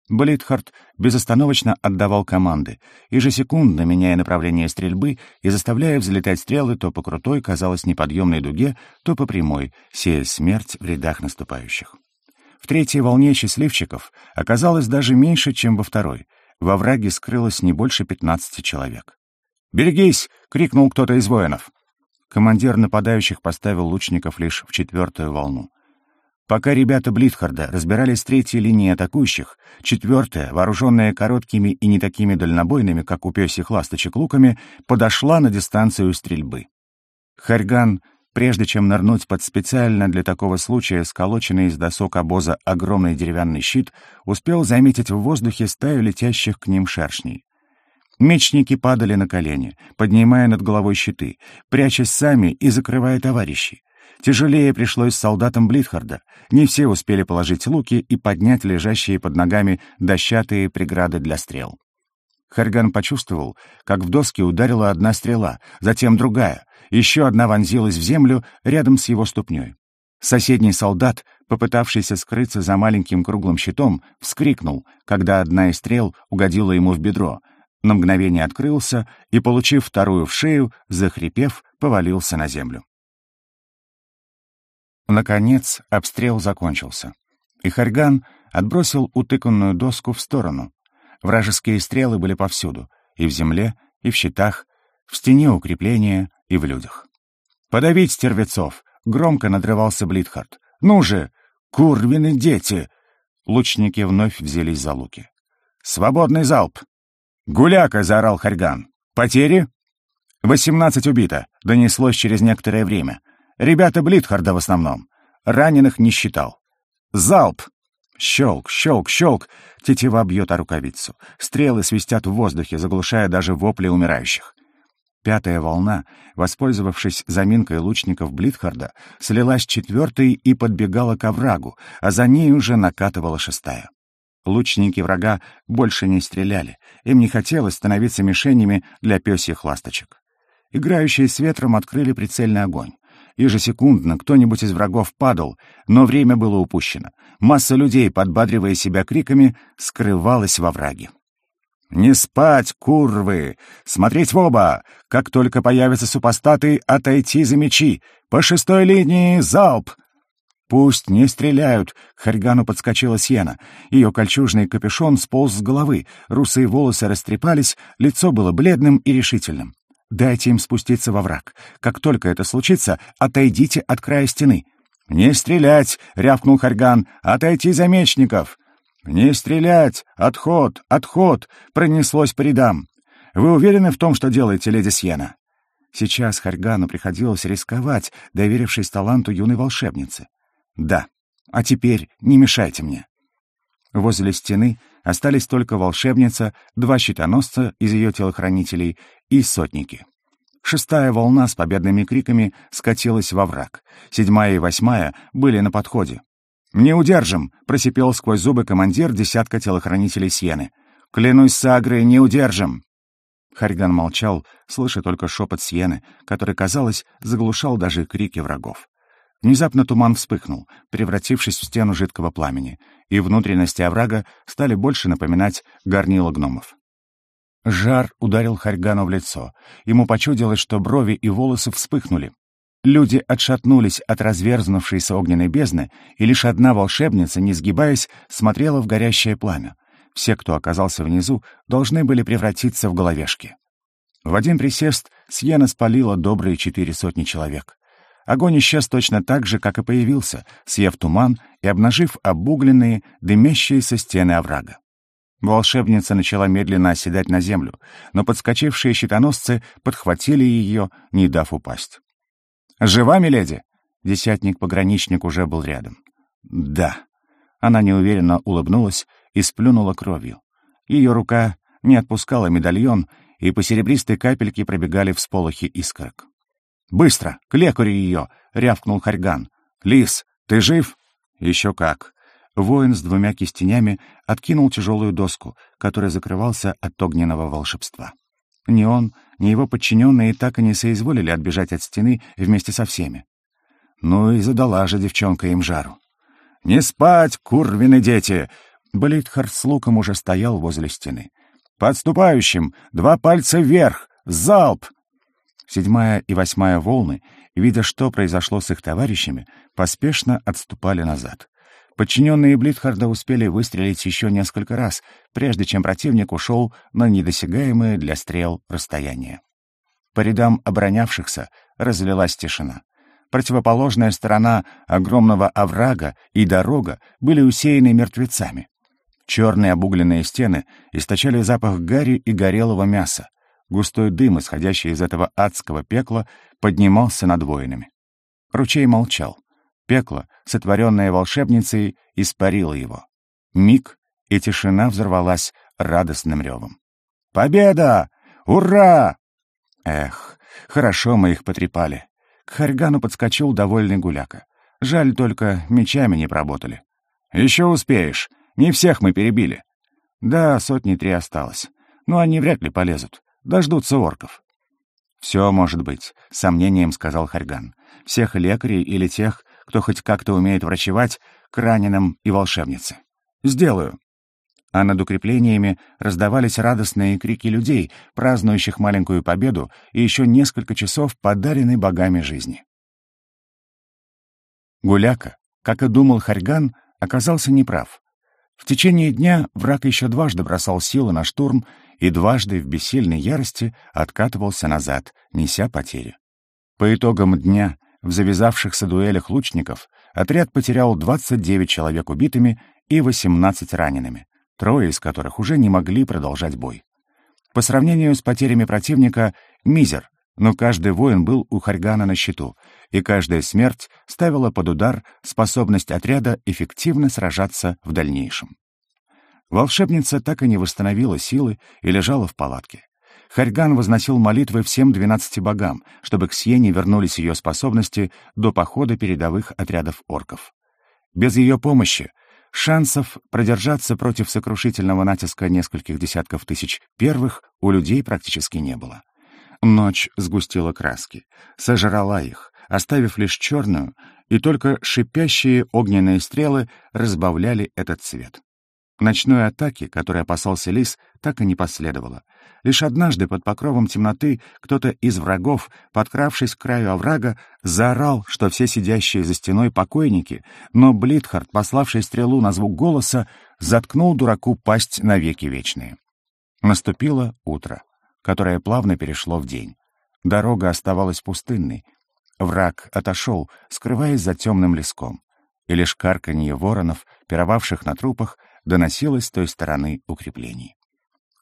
Блитхард безостановочно отдавал команды, ежесекундно меняя направление стрельбы и заставляя взлетать стрелы то по крутой, казалось, неподъемной дуге, то по прямой, сея смерть в рядах наступающих. В третьей волне счастливчиков оказалось даже меньше, чем во второй. Во враге скрылось не больше пятнадцати человек. «Берегись!» — крикнул кто-то из воинов. Командир нападающих поставил лучников лишь в четвертую волну. Пока ребята Блитхарда разбирались третьей линией атакующих, четвертая, вооруженная короткими и не такими дальнобойными, как у пёсих ласточек луками, подошла на дистанцию стрельбы. Харьган, прежде чем нырнуть под специально для такого случая сколоченный из досок обоза огромный деревянный щит, успел заметить в воздухе стаю летящих к ним шершней. Мечники падали на колени, поднимая над головой щиты, прячась сами и закрывая товарищей. Тяжелее пришлось солдатам Блитхарда. Не все успели положить луки и поднять лежащие под ногами дощатые преграды для стрел. Харган почувствовал, как в доски ударила одна стрела, затем другая, еще одна вонзилась в землю рядом с его ступней. Соседний солдат, попытавшийся скрыться за маленьким круглым щитом, вскрикнул, когда одна из стрел угодила ему в бедро, на мгновение открылся и, получив вторую в шею, захрипев, повалился на землю. Наконец обстрел закончился, и Харьган отбросил утыканную доску в сторону. Вражеские стрелы были повсюду, и в земле, и в щитах, в стене укрепления, и в людях. «Подавить стервецов!» — громко надрывался Блитхард. «Ну же! Курвины дети!» Лучники вновь взялись за луки. «Свободный залп!» «Гуляка!» — заорал Харьган. «Потери?» «Восемнадцать убито», — донеслось через некоторое время. «Ребята Блитхарда в основном. Раненых не считал». «Залп!» Щелк, щелк, щелк. Тетива бьет о рукавицу. Стрелы свистят в воздухе, заглушая даже вопли умирающих. Пятая волна, воспользовавшись заминкой лучников Блитхарда, слилась четвертой и подбегала к оврагу, а за ней уже накатывала шестая. Лучники врага больше не стреляли, им не хотелось становиться мишенями для пёсьих ласточек. Играющие с ветром открыли прицельный огонь. Ежесекундно кто-нибудь из врагов падал, но время было упущено. Масса людей, подбадривая себя криками, скрывалась во враге. «Не спать, курвы! Смотреть в оба! Как только появятся супостаты, отойти за мечи! По шестой линии залп!» «Пусть не стреляют!» — к Харьгану подскочила Сьена. Ее кольчужный капюшон сполз с головы, русые волосы растрепались, лицо было бледным и решительным. Дайте им спуститься во враг. Как только это случится, отойдите от края стены. «Не стрелять!» — рявкнул Харьган. «Отойти за мечников!» «Не стрелять! Отход! Отход!» — пронеслось по рядам. «Вы уверены в том, что делаете, леди Сьена?» Сейчас Харьгану приходилось рисковать, доверившись таланту юной волшебницы. «Да. А теперь не мешайте мне». Возле стены остались только волшебница, два щитоносца из ее телохранителей и сотники. Шестая волна с победными криками скатилась во враг. Седьмая и восьмая были на подходе. «Не удержим!» — просипел сквозь зубы командир десятка телохранителей Сьены. «Клянусь Сагрой, не удержим!» Хариган молчал, слыша только шепот Сьены, который, казалось, заглушал даже крики врагов. Внезапно туман вспыхнул, превратившись в стену жидкого пламени, и внутренности оврага стали больше напоминать горнило гномов. Жар ударил Харьгану в лицо. Ему почудилось, что брови и волосы вспыхнули. Люди отшатнулись от разверзнувшейся огненной бездны, и лишь одна волшебница, не сгибаясь, смотрела в горящее пламя. Все, кто оказался внизу, должны были превратиться в головешки. В один присест Сьена спалила добрые четыре сотни человек. Огонь исчез точно так же, как и появился, съев туман и обнажив обугленные, дымящиеся стены оврага. Волшебница начала медленно оседать на землю, но подскочившие щитоносцы подхватили ее, не дав упасть. «Жива, миледи?» Десятник-пограничник уже был рядом. «Да». Она неуверенно улыбнулась и сплюнула кровью. Ее рука не отпускала медальон, и по серебристой капельке пробегали всполохи искорок. «Быстро! К лекарю ее!» — рявкнул Харьган. «Лис, ты жив?» «Еще как!» Воин с двумя кистенями откинул тяжелую доску, которая закрывался от огненного волшебства. Ни он, ни его подчиненные так и не соизволили отбежать от стены вместе со всеми. Ну и задала же девчонка им жару. «Не спать, курвины дети!» Блитхард с луком уже стоял возле стены. «Подступающим! Два пальца вверх! Залп!» Седьмая и восьмая волны, видя, что произошло с их товарищами, поспешно отступали назад. Подчиненные Блитхарда успели выстрелить еще несколько раз, прежде чем противник ушел на недосягаемое для стрел расстояние. По рядам оборонявшихся разлилась тишина. Противоположная сторона огромного оврага и дорога были усеяны мертвецами. Черные обугленные стены источали запах гари и горелого мяса. Густой дым, исходящий из этого адского пекла, поднимался над воинами. Ручей молчал. Пекло, сотворенное волшебницей, испарило его. Миг, и тишина взорвалась радостным ревом. «Победа! Ура!» Эх, хорошо мы их потрепали. К Харьгану подскочил довольный гуляка. Жаль только, мечами не проработали. «Еще успеешь. Не всех мы перебили». «Да, сотни три осталось. Но они вряд ли полезут. Дождутся орков». «Все может быть», — сомнением сказал Харьган. «Всех лекарей или тех, кто хоть как-то умеет врачевать, к раненым и волшебнице. Сделаю. А над укреплениями раздавались радостные крики людей, празднующих маленькую победу и еще несколько часов подаренной богами жизни. Гуляка, как и думал Харьган, оказался неправ. В течение дня враг еще дважды бросал силы на штурм и дважды в бессильной ярости откатывался назад, неся потери. По итогам дня в завязавшихся дуэлях лучников отряд потерял 29 человек убитыми и 18 ранеными, трое из которых уже не могли продолжать бой. По сравнению с потерями противника — мизер, но каждый воин был у Харьгана на счету, и каждая смерть ставила под удар способность отряда эффективно сражаться в дальнейшем. Волшебница так и не восстановила силы и лежала в палатке. Харьган возносил молитвы всем двенадцати богам, чтобы к Сиене вернулись ее способности до похода передовых отрядов орков. Без ее помощи шансов продержаться против сокрушительного натиска нескольких десятков тысяч первых у людей практически не было. Ночь сгустила краски, сожрала их, оставив лишь черную, и только шипящие огненные стрелы разбавляли этот цвет. Ночной атаки, которой опасался лис, так и не последовало. Лишь однажды под покровом темноты кто-то из врагов, подкравшись к краю оврага, заорал, что все сидящие за стеной покойники, но Блитхард, пославший стрелу на звук голоса, заткнул дураку пасть навеки вечные. Наступило утро, которое плавно перешло в день. Дорога оставалась пустынной. Враг отошел, скрываясь за темным леском, и лишь карканье воронов, пировавших на трупах, доносилось с той стороны укреплений.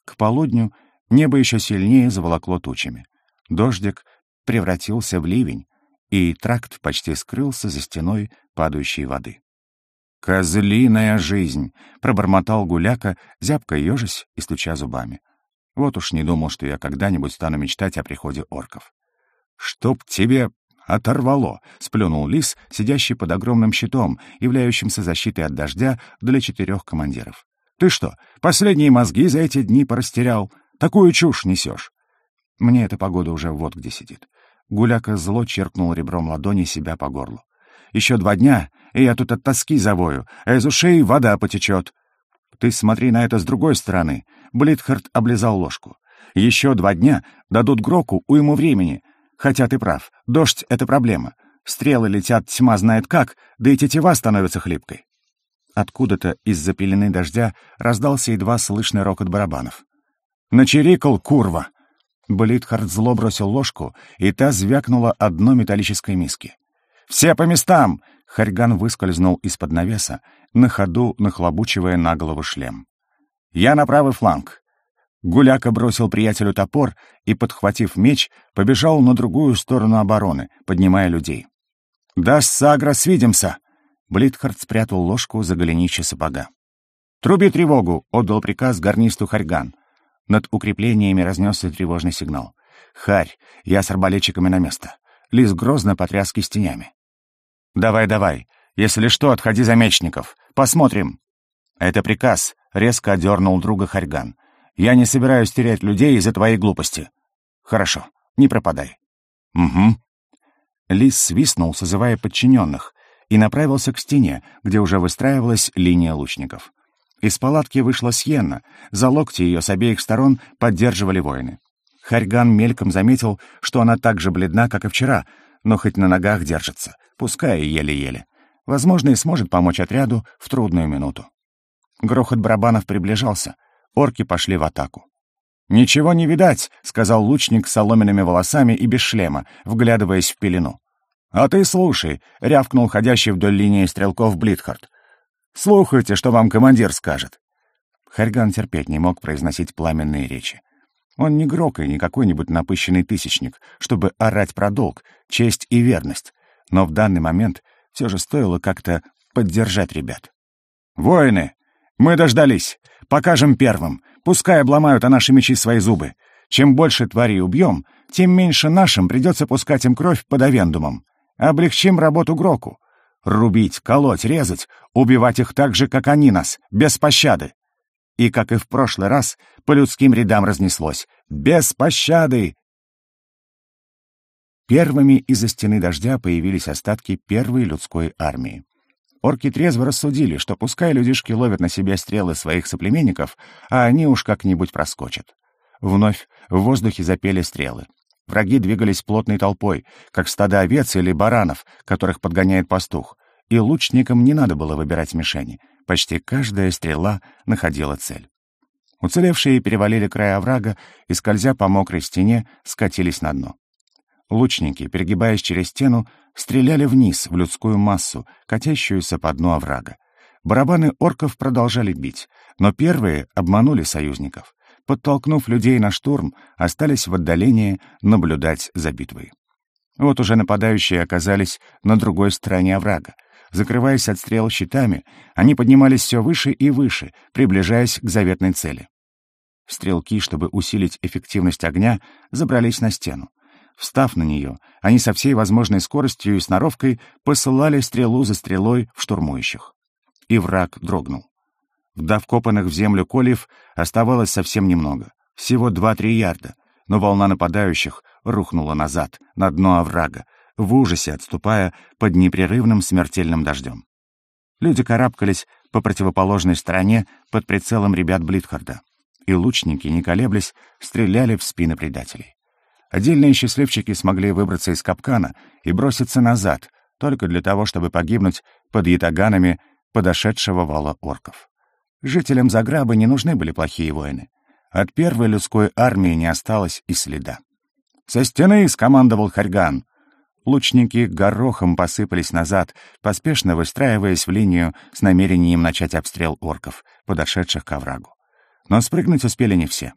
К полудню небо еще сильнее заволокло тучами. Дождик превратился в ливень, и тракт почти скрылся за стеной падающей воды. «Козлиная жизнь!» — пробормотал Гуляка, зябко ежась и стуча зубами. Вот уж не думал, что я когда-нибудь стану мечтать о приходе орков. «Чтоб тебе «Оторвало!» — сплюнул лис, сидящий под огромным щитом, являющимся защитой от дождя для четырех командиров. «Ты что, последние мозги за эти дни порастерял? Такую чушь несешь!» Мне эта погода уже вот где сидит. Гуляка зло черкнул ребром ладони себя по горлу. «Еще два дня, и я тут от тоски завою, а из ушей вода потечет!» «Ты смотри на это с другой стороны!» Блитхард облизал ложку. «Еще два дня дадут Гроку уйму времени, Хотя ты прав, дождь — это проблема. Стрелы летят тьма знает как, да и тетива становится хлипкой. Откуда-то из-за пелены дождя раздался едва слышный рокот барабанов. «Начерикал, курва!» Блитхард зло бросил ложку, и та звякнула одной металлической миски. «Все по местам!» — Харьган выскользнул из-под навеса, на ходу нахлобучивая на голову шлем. «Я на правый фланг. Гуляка бросил приятелю топор и, подхватив меч, побежал на другую сторону обороны, поднимая людей. «Дашь сагра, свидимся!» Блитхард спрятал ложку за голенище сапога. «Труби тревогу!» — отдал приказ гарнисту Харьган. Над укреплениями разнесся тревожный сигнал. «Харь, я с арбалетчиками на место». Лис грозно потряс кистенями. «Давай, давай. Если что, отходи за мечников. Посмотрим». «Это приказ», — резко одернул друга Харьган. Я не собираюсь терять людей из-за твоей глупости. Хорошо, не пропадай. Угу. Лис свистнул, созывая подчиненных, и направился к стене, где уже выстраивалась линия лучников. Из палатки вышла Сьенна, за локти ее с обеих сторон поддерживали воины. Харьган мельком заметил, что она так же бледна, как и вчера, но хоть на ногах держится, пускай и еле-еле. Возможно, и сможет помочь отряду в трудную минуту. Грохот барабанов приближался, Орки пошли в атаку. «Ничего не видать», — сказал лучник с соломенными волосами и без шлема, вглядываясь в пелену. «А ты слушай», — рявкнул ходящий вдоль линии стрелков Блитхард. «Слухайте, что вам командир скажет». Харьган терпеть не мог произносить пламенные речи. Он не Грок и не какой-нибудь напыщенный тысячник, чтобы орать про долг, честь и верность. Но в данный момент все же стоило как-то поддержать ребят. «Воины, мы дождались. Покажем первым. Пускай обломают о наши мечи свои зубы. Чем больше тварей убьем, тем меньше нашим придется пускать им кровь под авендумом. Облегчим работу Гроку. Рубить, колоть, резать, убивать их так же, как они нас, без пощады. И, как и в прошлый раз, по людским рядам разнеслось. «Без пощады! Первыми из-за стены дождя появились остатки первой людской армии. Орки трезво рассудили, что пускай людишки ловят на себе стрелы своих соплеменников, а они уж как-нибудь проскочат. Вновь в воздухе запели стрелы. Враги двигались плотной толпой, как стадо овец или баранов, которых подгоняет пастух, и лучникам не надо было выбирать мишени. Почти каждая стрела находила цель. Уцелевшие перевалили край оврага и, скользя по мокрой стене, скатились на дно. Лучники, перегибаясь через стену, стреляли вниз, в людскую массу, катящуюся по дну оврага. Барабаны орков продолжали бить, но первые обманули союзников. Подтолкнув людей на штурм, остались в отдалении наблюдать за битвой. Вот уже нападающие оказались на другой стороне оврага. Закрываясь от стрел щитами, они поднимались все выше и выше, приближаясь к заветной цели. Стрелки, чтобы усилить эффективность огня, забрались на стену. Встав на нее, они со всей возможной скоростью и сноровкой посылали стрелу за стрелой в штурмующих. И враг дрогнул. До вкопанных в землю кольев оставалось совсем немного, всего два-три ярда, но волна нападающих рухнула назад, на дно оврага, в ужасе отступая под непрерывным смертельным дождем. Люди карабкались по противоположной стороне под прицелом ребят Блитхарда, и лучники, не колеблясь, стреляли в спины предателей. Отдельные счастливчики смогли выбраться из капкана и броситься назад, только для того, чтобы погибнуть под ятаганами подошедшего вала орков. Жителям Заграба не нужны были плохие воины. От первой людской армии не осталось и следа. «Со стены!» — скомандовал Харьган. Лучники горохом посыпались назад, поспешно выстраиваясь в линию с намерением начать обстрел орков, подошедших к оврагу. Но спрыгнуть успели не все.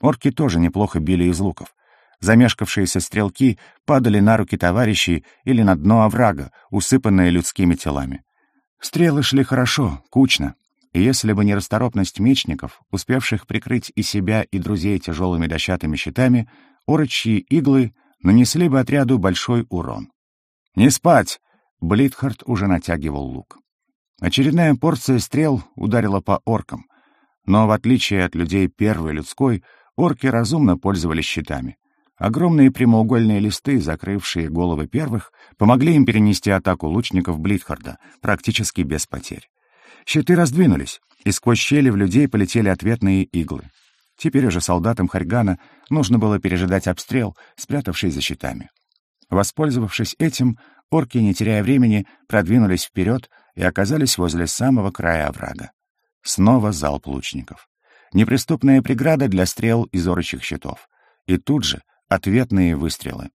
Орки тоже неплохо били из луков. Замешкавшиеся стрелки падали на руки товарищей или на дно оврага, усыпанные людскими телами. Стрелы шли хорошо, кучно, и если бы не расторопность мечников, успевших прикрыть и себя, и друзей тяжелыми дощатыми щитами, орочьи иглы нанесли бы отряду большой урон. «Не спать!» — Блитхард уже натягивал лук. Очередная порция стрел ударила по оркам, но, в отличие от людей первой людской, орки разумно пользовались щитами. Огромные прямоугольные листы, закрывшие головы первых, помогли им перенести атаку лучников Блитхарда практически без потерь. Щиты раздвинулись, и сквозь щели в людей полетели ответные иглы. Теперь уже солдатам Харьгана нужно было пережидать обстрел, спрятавшись за щитами. Воспользовавшись этим, орки, не теряя времени, продвинулись вперед и оказались возле самого края оврага. Снова залп лучников. Неприступная преграда для стрел из орочих щитов. И тут же Ответные выстрелы.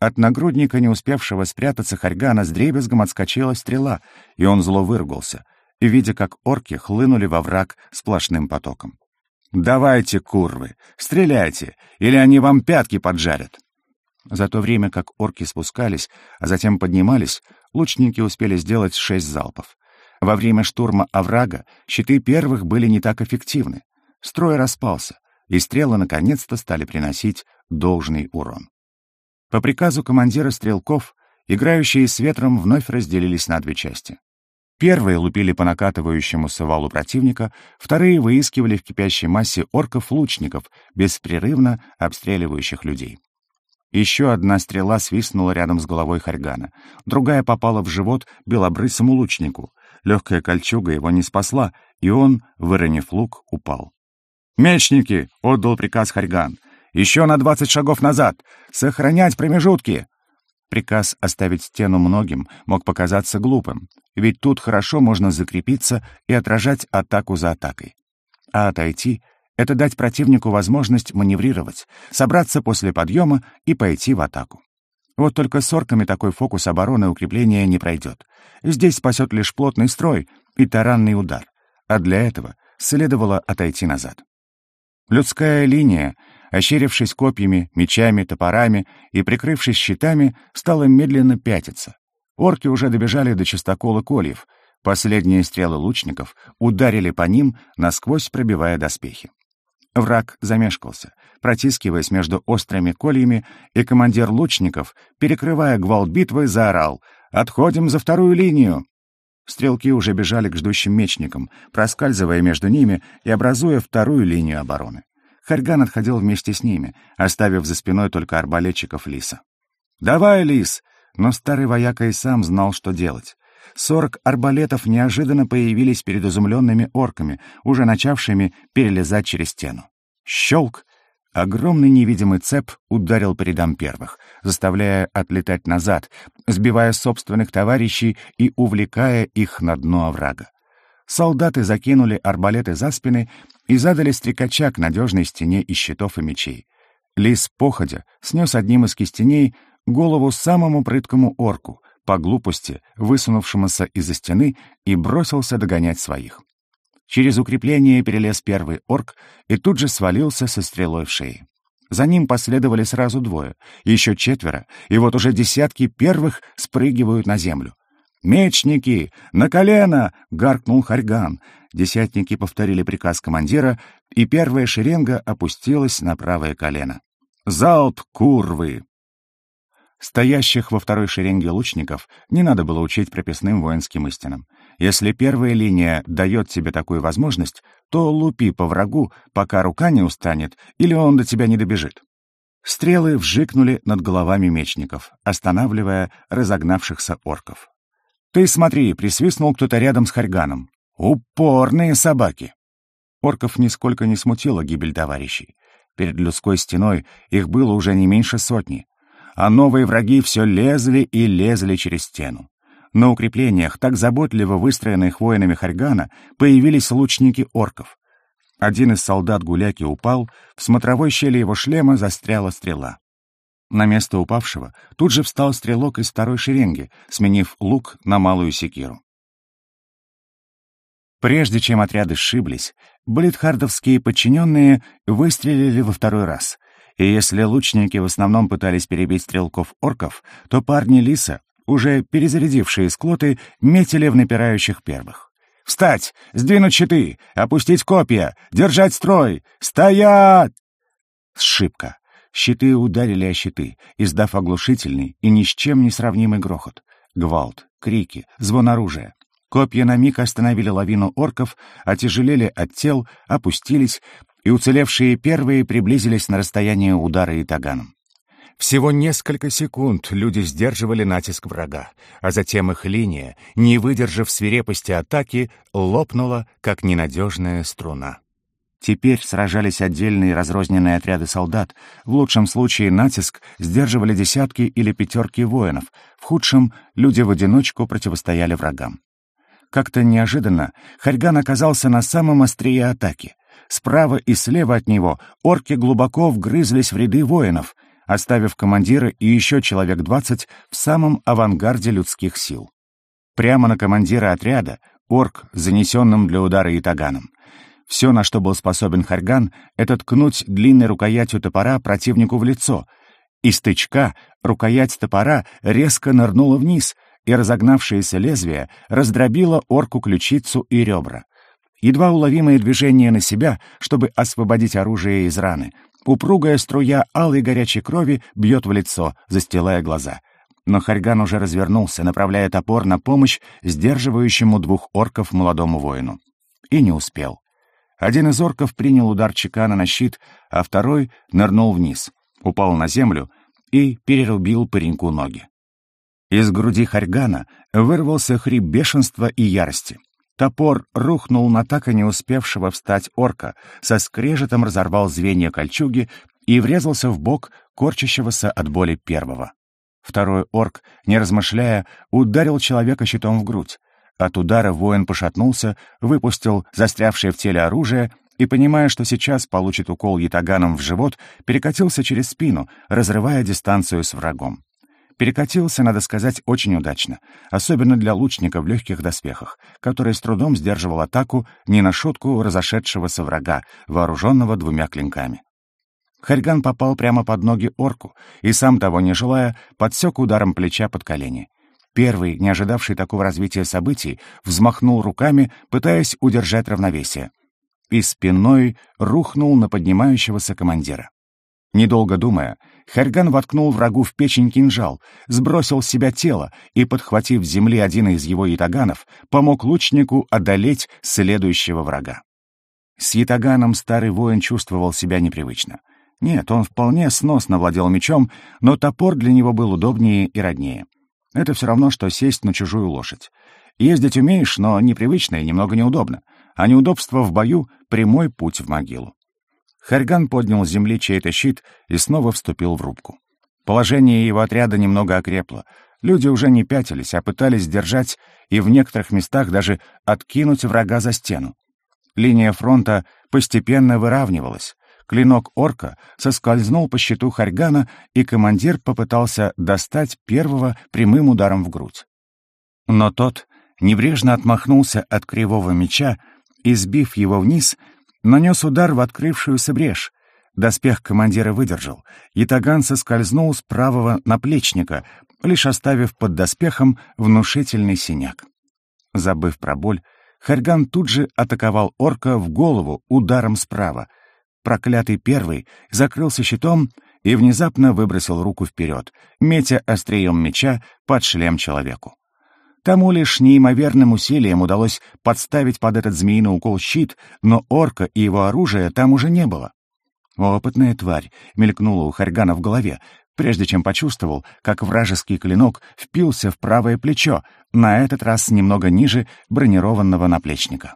От нагрудника, не успевшего спрятаться Харьгана, с дребезгом отскочила стрела, и он зло выругался, видя, как орки хлынули во враг сплошным потоком. «Давайте, курвы, стреляйте, или они вам пятки поджарят!» За то время, как орки спускались, а затем поднимались, лучники успели сделать шесть залпов. Во время штурма оврага щиты первых были не так эффективны. Строй распался, и стрелы наконец-то стали приносить должный урон. По приказу командира стрелков, играющие с ветром вновь разделились на две части. Первые лупили по накатывающемуся валу противника, вторые выискивали в кипящей массе орков-лучников, беспрерывно обстреливающих людей. Еще одна стрела свистнула рядом с головой Харьгана, другая попала в живот белобрысому лучнику. Легкая кольчуга его не спасла, и он, выронив лук, упал. «Мечники!» — отдал приказ Харьган. «Еще на двадцать шагов назад! Сохранять промежутки!» Приказ оставить стену многим мог показаться глупым, ведь тут хорошо можно закрепиться и отражать атаку за атакой. А отойти — это дать противнику возможность маневрировать, собраться после подъема и пойти в атаку. Вот только с орками такой фокус обороны укрепления не пройдет. Здесь спасет лишь плотный строй и таранный удар, а для этого следовало отойти назад. Людская линия, ощерившись копьями, мечами, топорами и прикрывшись щитами, стала медленно пятиться. Орки уже добежали до частокола кольев. Последние стрелы лучников ударили по ним, насквозь пробивая доспехи. Враг замешкался, протискиваясь между острыми кольями, и командир лучников, перекрывая гвалт битвы, заорал «Отходим за вторую линию!» Стрелки уже бежали к ждущим мечникам, проскальзывая между ними и образуя вторую линию обороны. Харьган отходил вместе с ними, оставив за спиной только арбалетчиков Лиса. «Давай, лис!» Но старый вояка и сам знал, что делать. Сорок арбалетов неожиданно появились перед изумленными орками, уже начавшими перелезать через стену. Щелк! Огромный невидимый цеп ударил по рядам первых, заставляя отлетать назад, сбивая собственных товарищей и увлекая их на дно оврага. Солдаты закинули арбалеты за спины и задали стрекача к надежной стене из щитов и мечей. Лис, походя, снес одним из кистеней голову самому прыткому орку, по глупости, высунувшемуся из-за стены, и бросился догонять своих. Через укрепление перелез первый орк и тут же свалился со стрелой в шее. За ним последовали сразу двое, еще четверо, и вот уже десятки первых спрыгивают на землю. «Мечники! На колено!» — гаркнул Харьган. Десятники повторили приказ командира, и первая шеренга опустилась на правое колено. «Залп, курвы!» Стоящих во второй шеренге лучников не надо было учить прописным воинским истинам. Если первая линия дает тебе такую возможность, то лупи по врагу, пока рука не устанет или он до тебя не добежит. Стрелы вжикнули над головами мечников, останавливая разогнавшихся орков. «Ты смотри!» — присвистнул кто-то рядом с Харьганом. «Упорные собаки!» Орков нисколько не смутила гибель товарищей. Перед людской стеной их было уже не меньше сотни, а новые враги все лезли и лезли через стену. На укреплениях, так заботливо выстроенных воинами Харьгана, появились лучники орков. Один из солдат гуляки упал, в смотровой щели его шлема застряла стрела. На место упавшего тут же встал стрелок из второй шеренги, сменив лук на малую секиру. Прежде чем отряды сшиблись, блитхардовские подчиненные выстрелили во второй раз. И если лучники в основном пытались перебить стрелков-орков, то парни Лиса, уже перезарядившие склоты, метили в напирающих первых. «Встать! Сдвинуть щиты! Опустить копья! Держать строй! Стоять!» Сшибка. Щиты ударили о щиты, издав оглушительный и ни с чем не сравнимый грохот. Гвалт, крики, звон оружия. Копья на миг остановили лавину орков, отяжелели от тел, опустились, и уцелевшие первые приблизились на расстояние удара и таганом. Всего несколько секунд люди сдерживали натиск врага, а затем их линия, не выдержав свирепости атаки, лопнула, как ненадежная струна. Теперь сражались отдельные разрозненные отряды солдат. В лучшем случае натиск сдерживали десятки или пятерки воинов. В худшем люди в одиночку противостояли врагам. Как-то неожиданно Харьган оказался на самом острие атаки. Справа и слева от него орки глубоко вгрызлись в ряды воинов, оставив командира и еще человек двадцать в самом авангарде людских сил. Прямо на командира отряда, орк, занесенным для удара итаганом. Все, на что был способен Харьган, это ткнуть длинной рукоятью топора противнику в лицо. Из тычка рукоять топора резко нырнула вниз, и разогнавшееся лезвие раздробило орку ключицу и ребра. Едва уловимое движение на себя, чтобы освободить оружие из раны. Упругая струя алой горячей крови бьет в лицо, застилая глаза. Но Харьган уже развернулся, направляя топор на помощь сдерживающему двух орков молодому воину. И не успел. Один из орков принял удар чекана на щит, а второй нырнул вниз, упал на землю и перерубил пареньку ноги. Из груди Харьгана вырвался хрип бешенства и ярости. Топор рухнул на так и не успевшего встать орка, со скрежетом разорвал звенья кольчуги и врезался в бок корчащегося от боли первого. Второй орк, не размышляя, ударил человека щитом в грудь. От удара воин пошатнулся, выпустил застрявшее в теле оружие и, понимая, что сейчас получит укол ятаганом в живот, перекатился через спину, разрывая дистанцию с врагом. Перекатился, надо сказать, очень удачно, особенно для лучника в легких доспехах, который с трудом сдерживал атаку не на шутку разошедшегося врага, вооруженного двумя клинками. Харьган попал прямо под ноги орку и, сам того не желая, подсек ударом плеча под колени. Первый, не ожидавший такого развития событий, взмахнул руками, пытаясь удержать равновесие. И спиной рухнул на поднимающегося командира. Недолго думая, Харьган воткнул врагу в печень кинжал, сбросил с себя тело и, подхватив с земли один из его ятаганов, помог лучнику одолеть следующего врага. С ятаганом старый воин чувствовал себя непривычно. Нет, он вполне сносно владел мечом, но топор для него был удобнее и роднее. Это все равно, что сесть на чужую лошадь. Ездить умеешь, но непривычно и немного неудобно. А неудобство в бою — прямой путь в могилу. Харьган поднял с земли чей-то щит и снова вступил в рубку. Положение его отряда немного окрепло. Люди уже не пятились, а пытались держать и в некоторых местах даже откинуть врага за стену. Линия фронта постепенно выравнивалась. Клинок орка соскользнул по щиту Харьгана, и командир попытался достать первого прямым ударом в грудь. Но тот небрежно отмахнулся от кривого меча и, сбив его вниз, нанес удар в открывшуюся брешь. Доспех командира выдержал, и таган соскользнул с правого наплечника, лишь оставив под доспехом внушительный синяк. Забыв про боль, Харьган тут же атаковал орка в голову ударом справа. Проклятый первый закрылся щитом и внезапно выбросил руку вперед, метя острием меча под шлем человеку. Тому лишь неимоверным усилием удалось подставить под этот змеиный укол щит, но орка и его оружия там уже не было. «Опытная тварь», — мелькнула у Харьгана в голове, прежде чем почувствовал, как вражеский клинок впился в правое плечо, на этот раз немного ниже бронированного наплечника.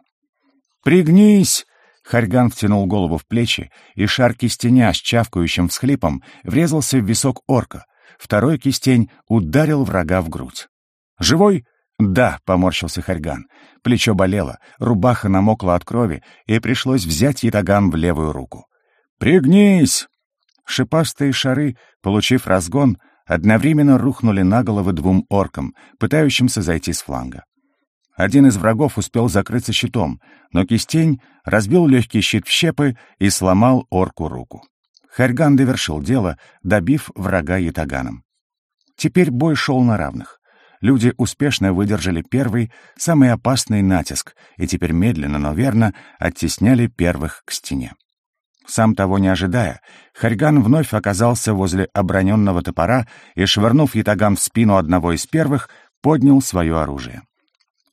«Пригнись!» Харьган втянул голову в плечи, и шар кистеня с чавкающим всхлипом врезался в висок орка. Второй кистень ударил врага в грудь. «Живой?» «Да», — поморщился Харьган. Плечо болело, рубаха намокла от крови, и пришлось взять ятаган в левую руку. «Пригнись!» Шипастые шары, получив разгон, одновременно рухнули на головы двум оркам, пытающимся зайти с фланга. Один из врагов успел закрыться щитом, но кистень разбил легкий щит в щепы и сломал орку руку. Харьган довершил дело, добив врага ятаганом. Теперь бой шел на равных. Люди успешно выдержали первый, самый опасный натиск, и теперь медленно, но верно оттесняли первых к стене. Сам того не ожидая, Харьган вновь оказался возле оброненного топора и, швырнув ятаган в спину одного из первых, поднял свое оружие.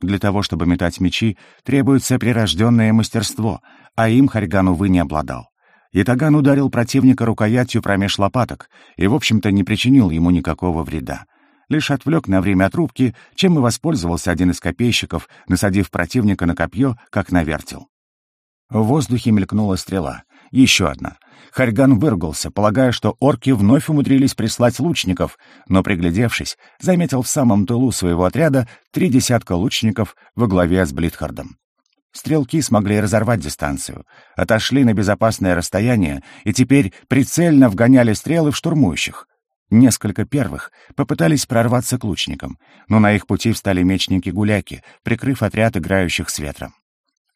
Для того, чтобы метать мечи, требуется прирожденное мастерство, а им Харьган, увы, не обладал. Ятаган ударил противника рукоятью промеж лопаток и, в общем-то, не причинил ему никакого вреда. Лишь отвлек на время от чем и воспользовался один из копейщиков, насадив противника на копье, как на вертел. В воздухе мелькнула стрела. Еще одна. Харьган выругался, полагая, что орки вновь умудрились прислать лучников, но, приглядевшись, заметил в самом тылу своего отряда три десятка лучников во главе с Блитхардом. Стрелки смогли разорвать дистанцию, отошли на безопасное расстояние и теперь прицельно вгоняли стрелы в штурмующих. Несколько первых попытались прорваться к лучникам, но на их пути встали мечники-гуляки, прикрыв отряд играющих с ветром.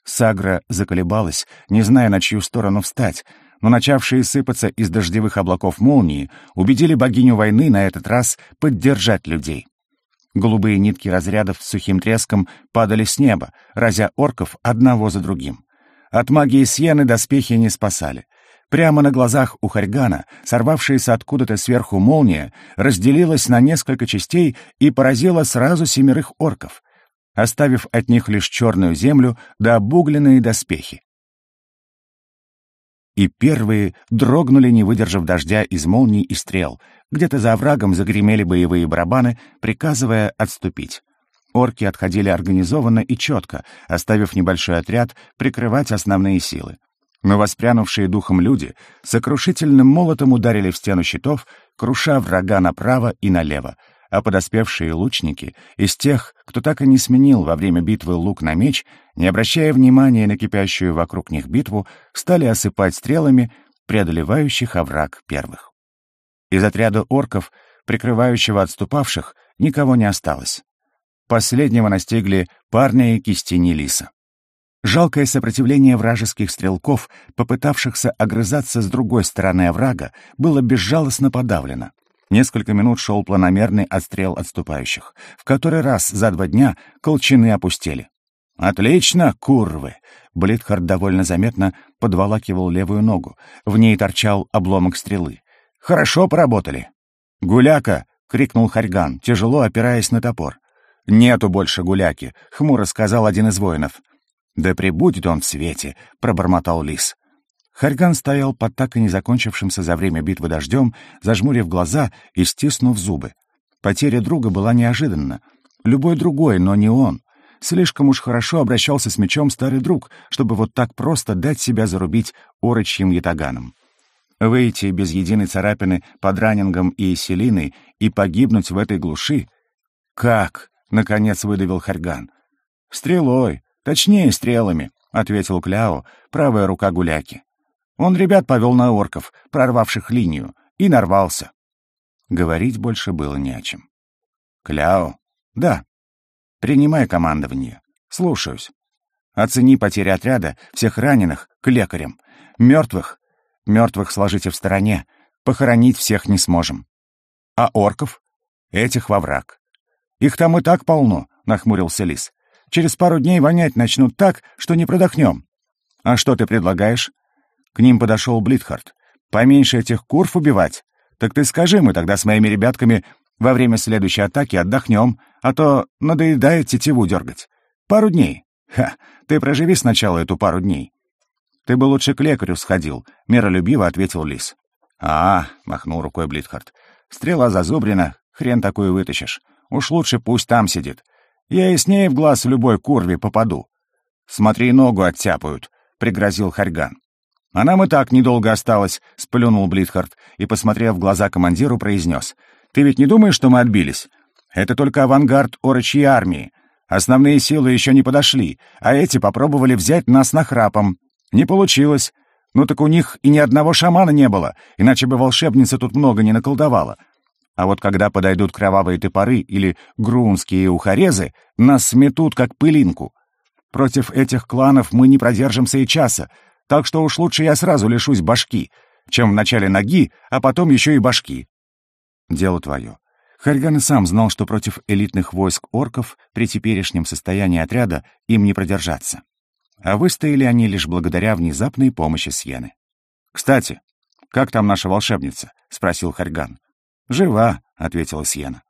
Сагра заколебалась, не зная, на чью сторону встать, но начавшие сыпаться из дождевых облаков молнии убедили богиню войны на этот раз поддержать людей. Голубые нитки разрядов с сухим треском падали с неба, разя орков одного за другим. От магии Сьены доспехи не спасали. Прямо на глазах у Харьгана, сорвавшаяся откуда-то сверху молния, разделилась на несколько частей и поразила сразу семерых орков — оставив от них лишь черную землю да обугленные доспехи. И первые дрогнули, не выдержав дождя из молний и стрел. Где-то за оврагом загремели боевые барабаны, приказывая отступить. Орки отходили организованно и четко, оставив небольшой отряд прикрывать основные силы. Но воспрянувшие духом люди сокрушительным молотом ударили в стену щитов, круша врага направо и налево, а подоспевшие лучники из тех, кто так и не сменил во время битвы лук на меч, не обращая внимания на кипящую вокруг них битву, стали осыпать стрелами преодолевающих овраг первых. Из отряда орков, прикрывающего отступавших, никого не осталось. Последнего настигли парня и кистени лиса. Жалкое сопротивление вражеских стрелков, попытавшихся огрызаться с другой стороны оврага, было безжалостно подавлено. Несколько минут шел планомерный отстрел отступающих. В который раз за два дня колчаны опустели. «Отлично, курвы!» Блитхард довольно заметно подволакивал левую ногу. В ней торчал обломок стрелы. «Хорошо поработали!» «Гуляка!» — крикнул Харьган, тяжело опираясь на топор. «Нету больше гуляки», — хмуро сказал один из воинов. «Да прибудет он в свете», — пробормотал лис. Харьган стоял под так и не закончившимся за время битвы дождем, зажмурив глаза и стиснув зубы. Потеря друга была неожиданна. Любой другой, но не он. Слишком уж хорошо обращался с мечом старый друг, чтобы вот так просто дать себя зарубить орочьим ятаганом. Выйти без единой царапины под раннингом и селиной и погибнуть в этой глуши? Как? — наконец выдавил Харьган. «Стрелой, точнее, стрелами», — ответил Кляо, правая рука гуляки. Он ребят повел на орков, прорвавших линию, и нарвался. Говорить больше было не о чем. «Кляо?» «Да». «Принимай командование. Слушаюсь. Оцени потери отряда, всех раненых, к лекарям. Мертвых? Мертвых сложите в стороне. Похоронить всех не сможем. А орков? Этих во враг. Их там и так полно», — нахмурился Лис. «Через пару дней вонять начнут так, что не продохнем». «А что ты предлагаешь?» К ним подошел Блитхард. «Поменьше этих курв убивать. Так ты скажи, мы тогда с моими ребятками во время следующей атаки отдохнем, а то надоедает тетиву дергать. Пару дней. Ха, ты проживи сначала эту пару дней». «Ты бы лучше к лекарю сходил», — миролюбиво ответил Лис. «А, — махнул рукой Блитхард, — стрела зазубрена, хрен такую вытащишь. Уж лучше пусть там сидит. Я и с ней в глаз любой курве попаду. Смотри, ногу оттяпают, — пригрозил Харьган. А нам и так недолго осталось, — сплюнул Блитхард и, посмотрев в глаза командиру, произнес. Ты ведь не думаешь, что мы отбились? Это только авангард орочьей армии. Основные силы еще не подошли, а эти попробовали взять нас нахрапом. Не получилось. Ну так у них и ни одного шамана не было, иначе бы волшебница тут много не наколдовала. А вот когда подойдут кровавые топоры или грунские ухорезы, нас сметут как пылинку. Против этих кланов мы не продержимся и часа, так что уж лучше я сразу лишусь башки, чем вначале ноги, а потом еще и башки. Дело твое. Харьган и сам знал, что против элитных войск орков при теперешнем состоянии отряда им не продержаться. А выстояли они лишь благодаря внезапной помощи Сьены. «Кстати, как там наша волшебница?» — спросил Харьган. «Жива», — ответила Сьена.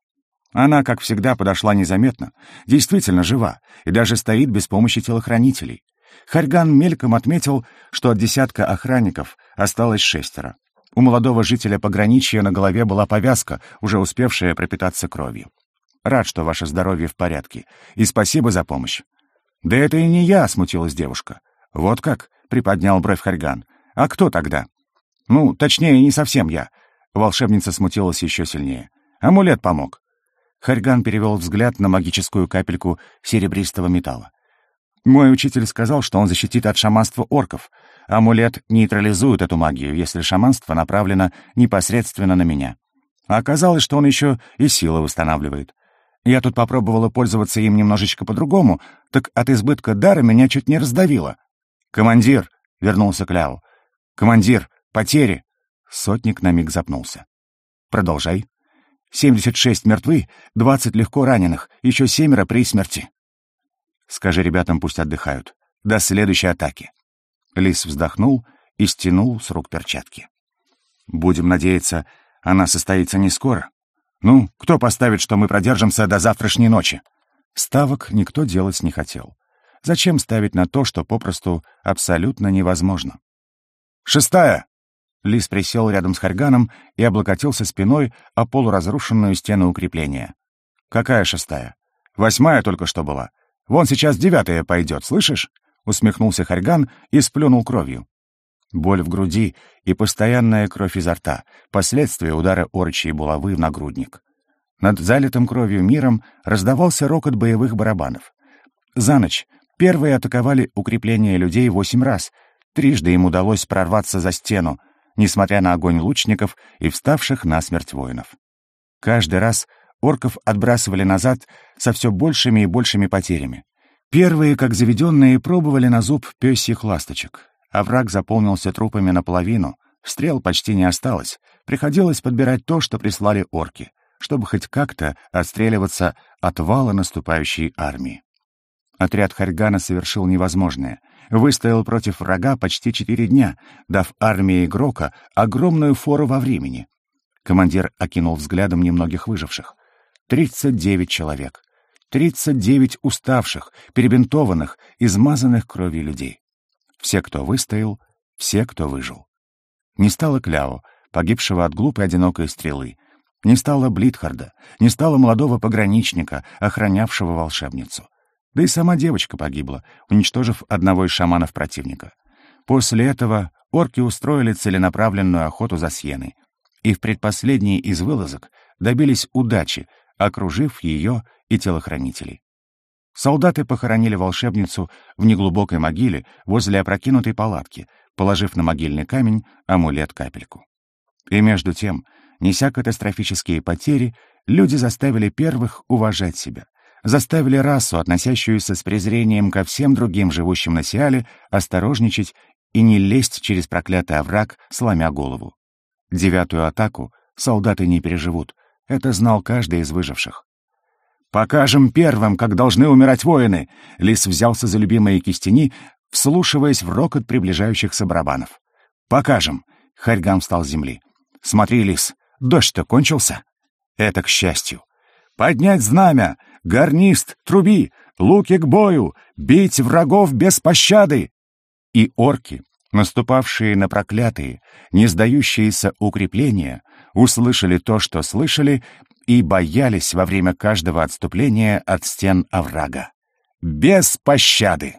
Она, как всегда, подошла незаметно, действительно жива, и даже стоит без помощи телохранителей. Харьган мельком отметил, что от десятка охранников осталось шестеро. У молодого жителя пограничья на голове была повязка, уже успевшая пропитаться кровью. «Рад, что ваше здоровье в порядке, и спасибо за помощь». «Да это и не я», — смутилась девушка. «Вот как?» — приподнял бровь Харьган. «А кто тогда?» «Ну, точнее, не совсем я. Волшебница смутилась еще сильнее. Амулет помог. Харьган перевел взгляд на магическую капельку серебристого металла. Мой учитель сказал, что он защитит от шаманства орков. Амулет нейтрализует эту магию, если шаманство направлено непосредственно на меня. Оказалось, что он еще и силы восстанавливает. Я тут попробовала пользоваться им немножечко по-другому, так от избытка дара меня чуть не раздавило. «Командир!» — вернулся Кляу. «Командир! Потери!» Сотник на миг запнулся. «Продолжай. Семьдесят шесть мертвы, двадцать легко раненых, еще семеро при смерти. Скажи ребятам, пусть отдыхают. До следующей атаки». Лис вздохнул и стянул с рук перчатки. «Будем надеяться, она состоится не скоро. Ну, кто поставит, что мы продержимся до завтрашней ночи?» Ставок никто делать не хотел. Зачем ставить на то, что попросту абсолютно невозможно? «Шестая!» Лис присел рядом с Харьганом и облокотился спиной о полуразрушенную стену укрепления. «Какая шестая? Восьмая только что была. Вон сейчас девятая пойдет, слышишь?» Усмехнулся Харьган и сплюнул кровью. Боль в груди и постоянная кровь изо рта, последствия удара орчей булавы в нагрудник. Над залитым кровью миром раздавался рокот боевых барабанов. За ночь первые атаковали укрепление людей восемь раз. Трижды им удалось прорваться за стену, несмотря на огонь лучников и вставших насмерть воинов. Каждый раз орков отбрасывали назад со все большими и большими потерями. Первые, как заведенные, пробовали на зуб пёсьих ласточек, а враг заполнился трупами наполовину, стрел почти не осталось, приходилось подбирать то, что прислали орки, чтобы хоть как-то отстреливаться от вала наступающей армии. Отряд Харьгана совершил невозможное — выстоял против врага почти четыре дня, дав армии Грока огромную фору во времени. Командир окинул взглядом немногих выживших. Тридцать девять человек. Тридцать девять уставших, перебинтованных, измазанных кровью людей. Все, кто выстоял, все, кто выжил. Не стало Кляо, погибшего от глупой одинокой стрелы. Не стало Блитхарда, не стало молодого пограничника, охранявшего волшебницу. Да и сама девочка погибла, уничтожив одного из шаманов противника. После этого орки устроили целенаправленную охоту за Сьеной. И в предпоследней из вылазок добились удачи, окружив ее и телохранителей. Солдаты похоронили волшебницу в неглубокой могиле возле опрокинутой палатки, положив на могильный камень амулет-капельку. И между тем, неся катастрофические потери, люди заставили первых уважать себя, заставили расу, относящуюся с презрением ко всем другим живущим на Сиале, осторожничать и не лезть через проклятый овраг, сломя голову. Девятую атаку солдаты не переживут, это знал каждый из выживших. «Покажем первым, как должны умирать воины!» Лис взялся за любимые кистени, вслушиваясь в рокот приближающихся барабанов. «Покажем!» — Харьгам встал с земли. «Смотри, Лис, дождь-то кончился?» «Это к счастью!» «Поднять знамя! Гарнист, труби! Луки к бою! Бить врагов без пощады!» И орки, наступавшие на проклятые, не сдающиеся укрепления, услышали то, что слышали, и боялись во время каждого отступления от стен оврага. Без пощады!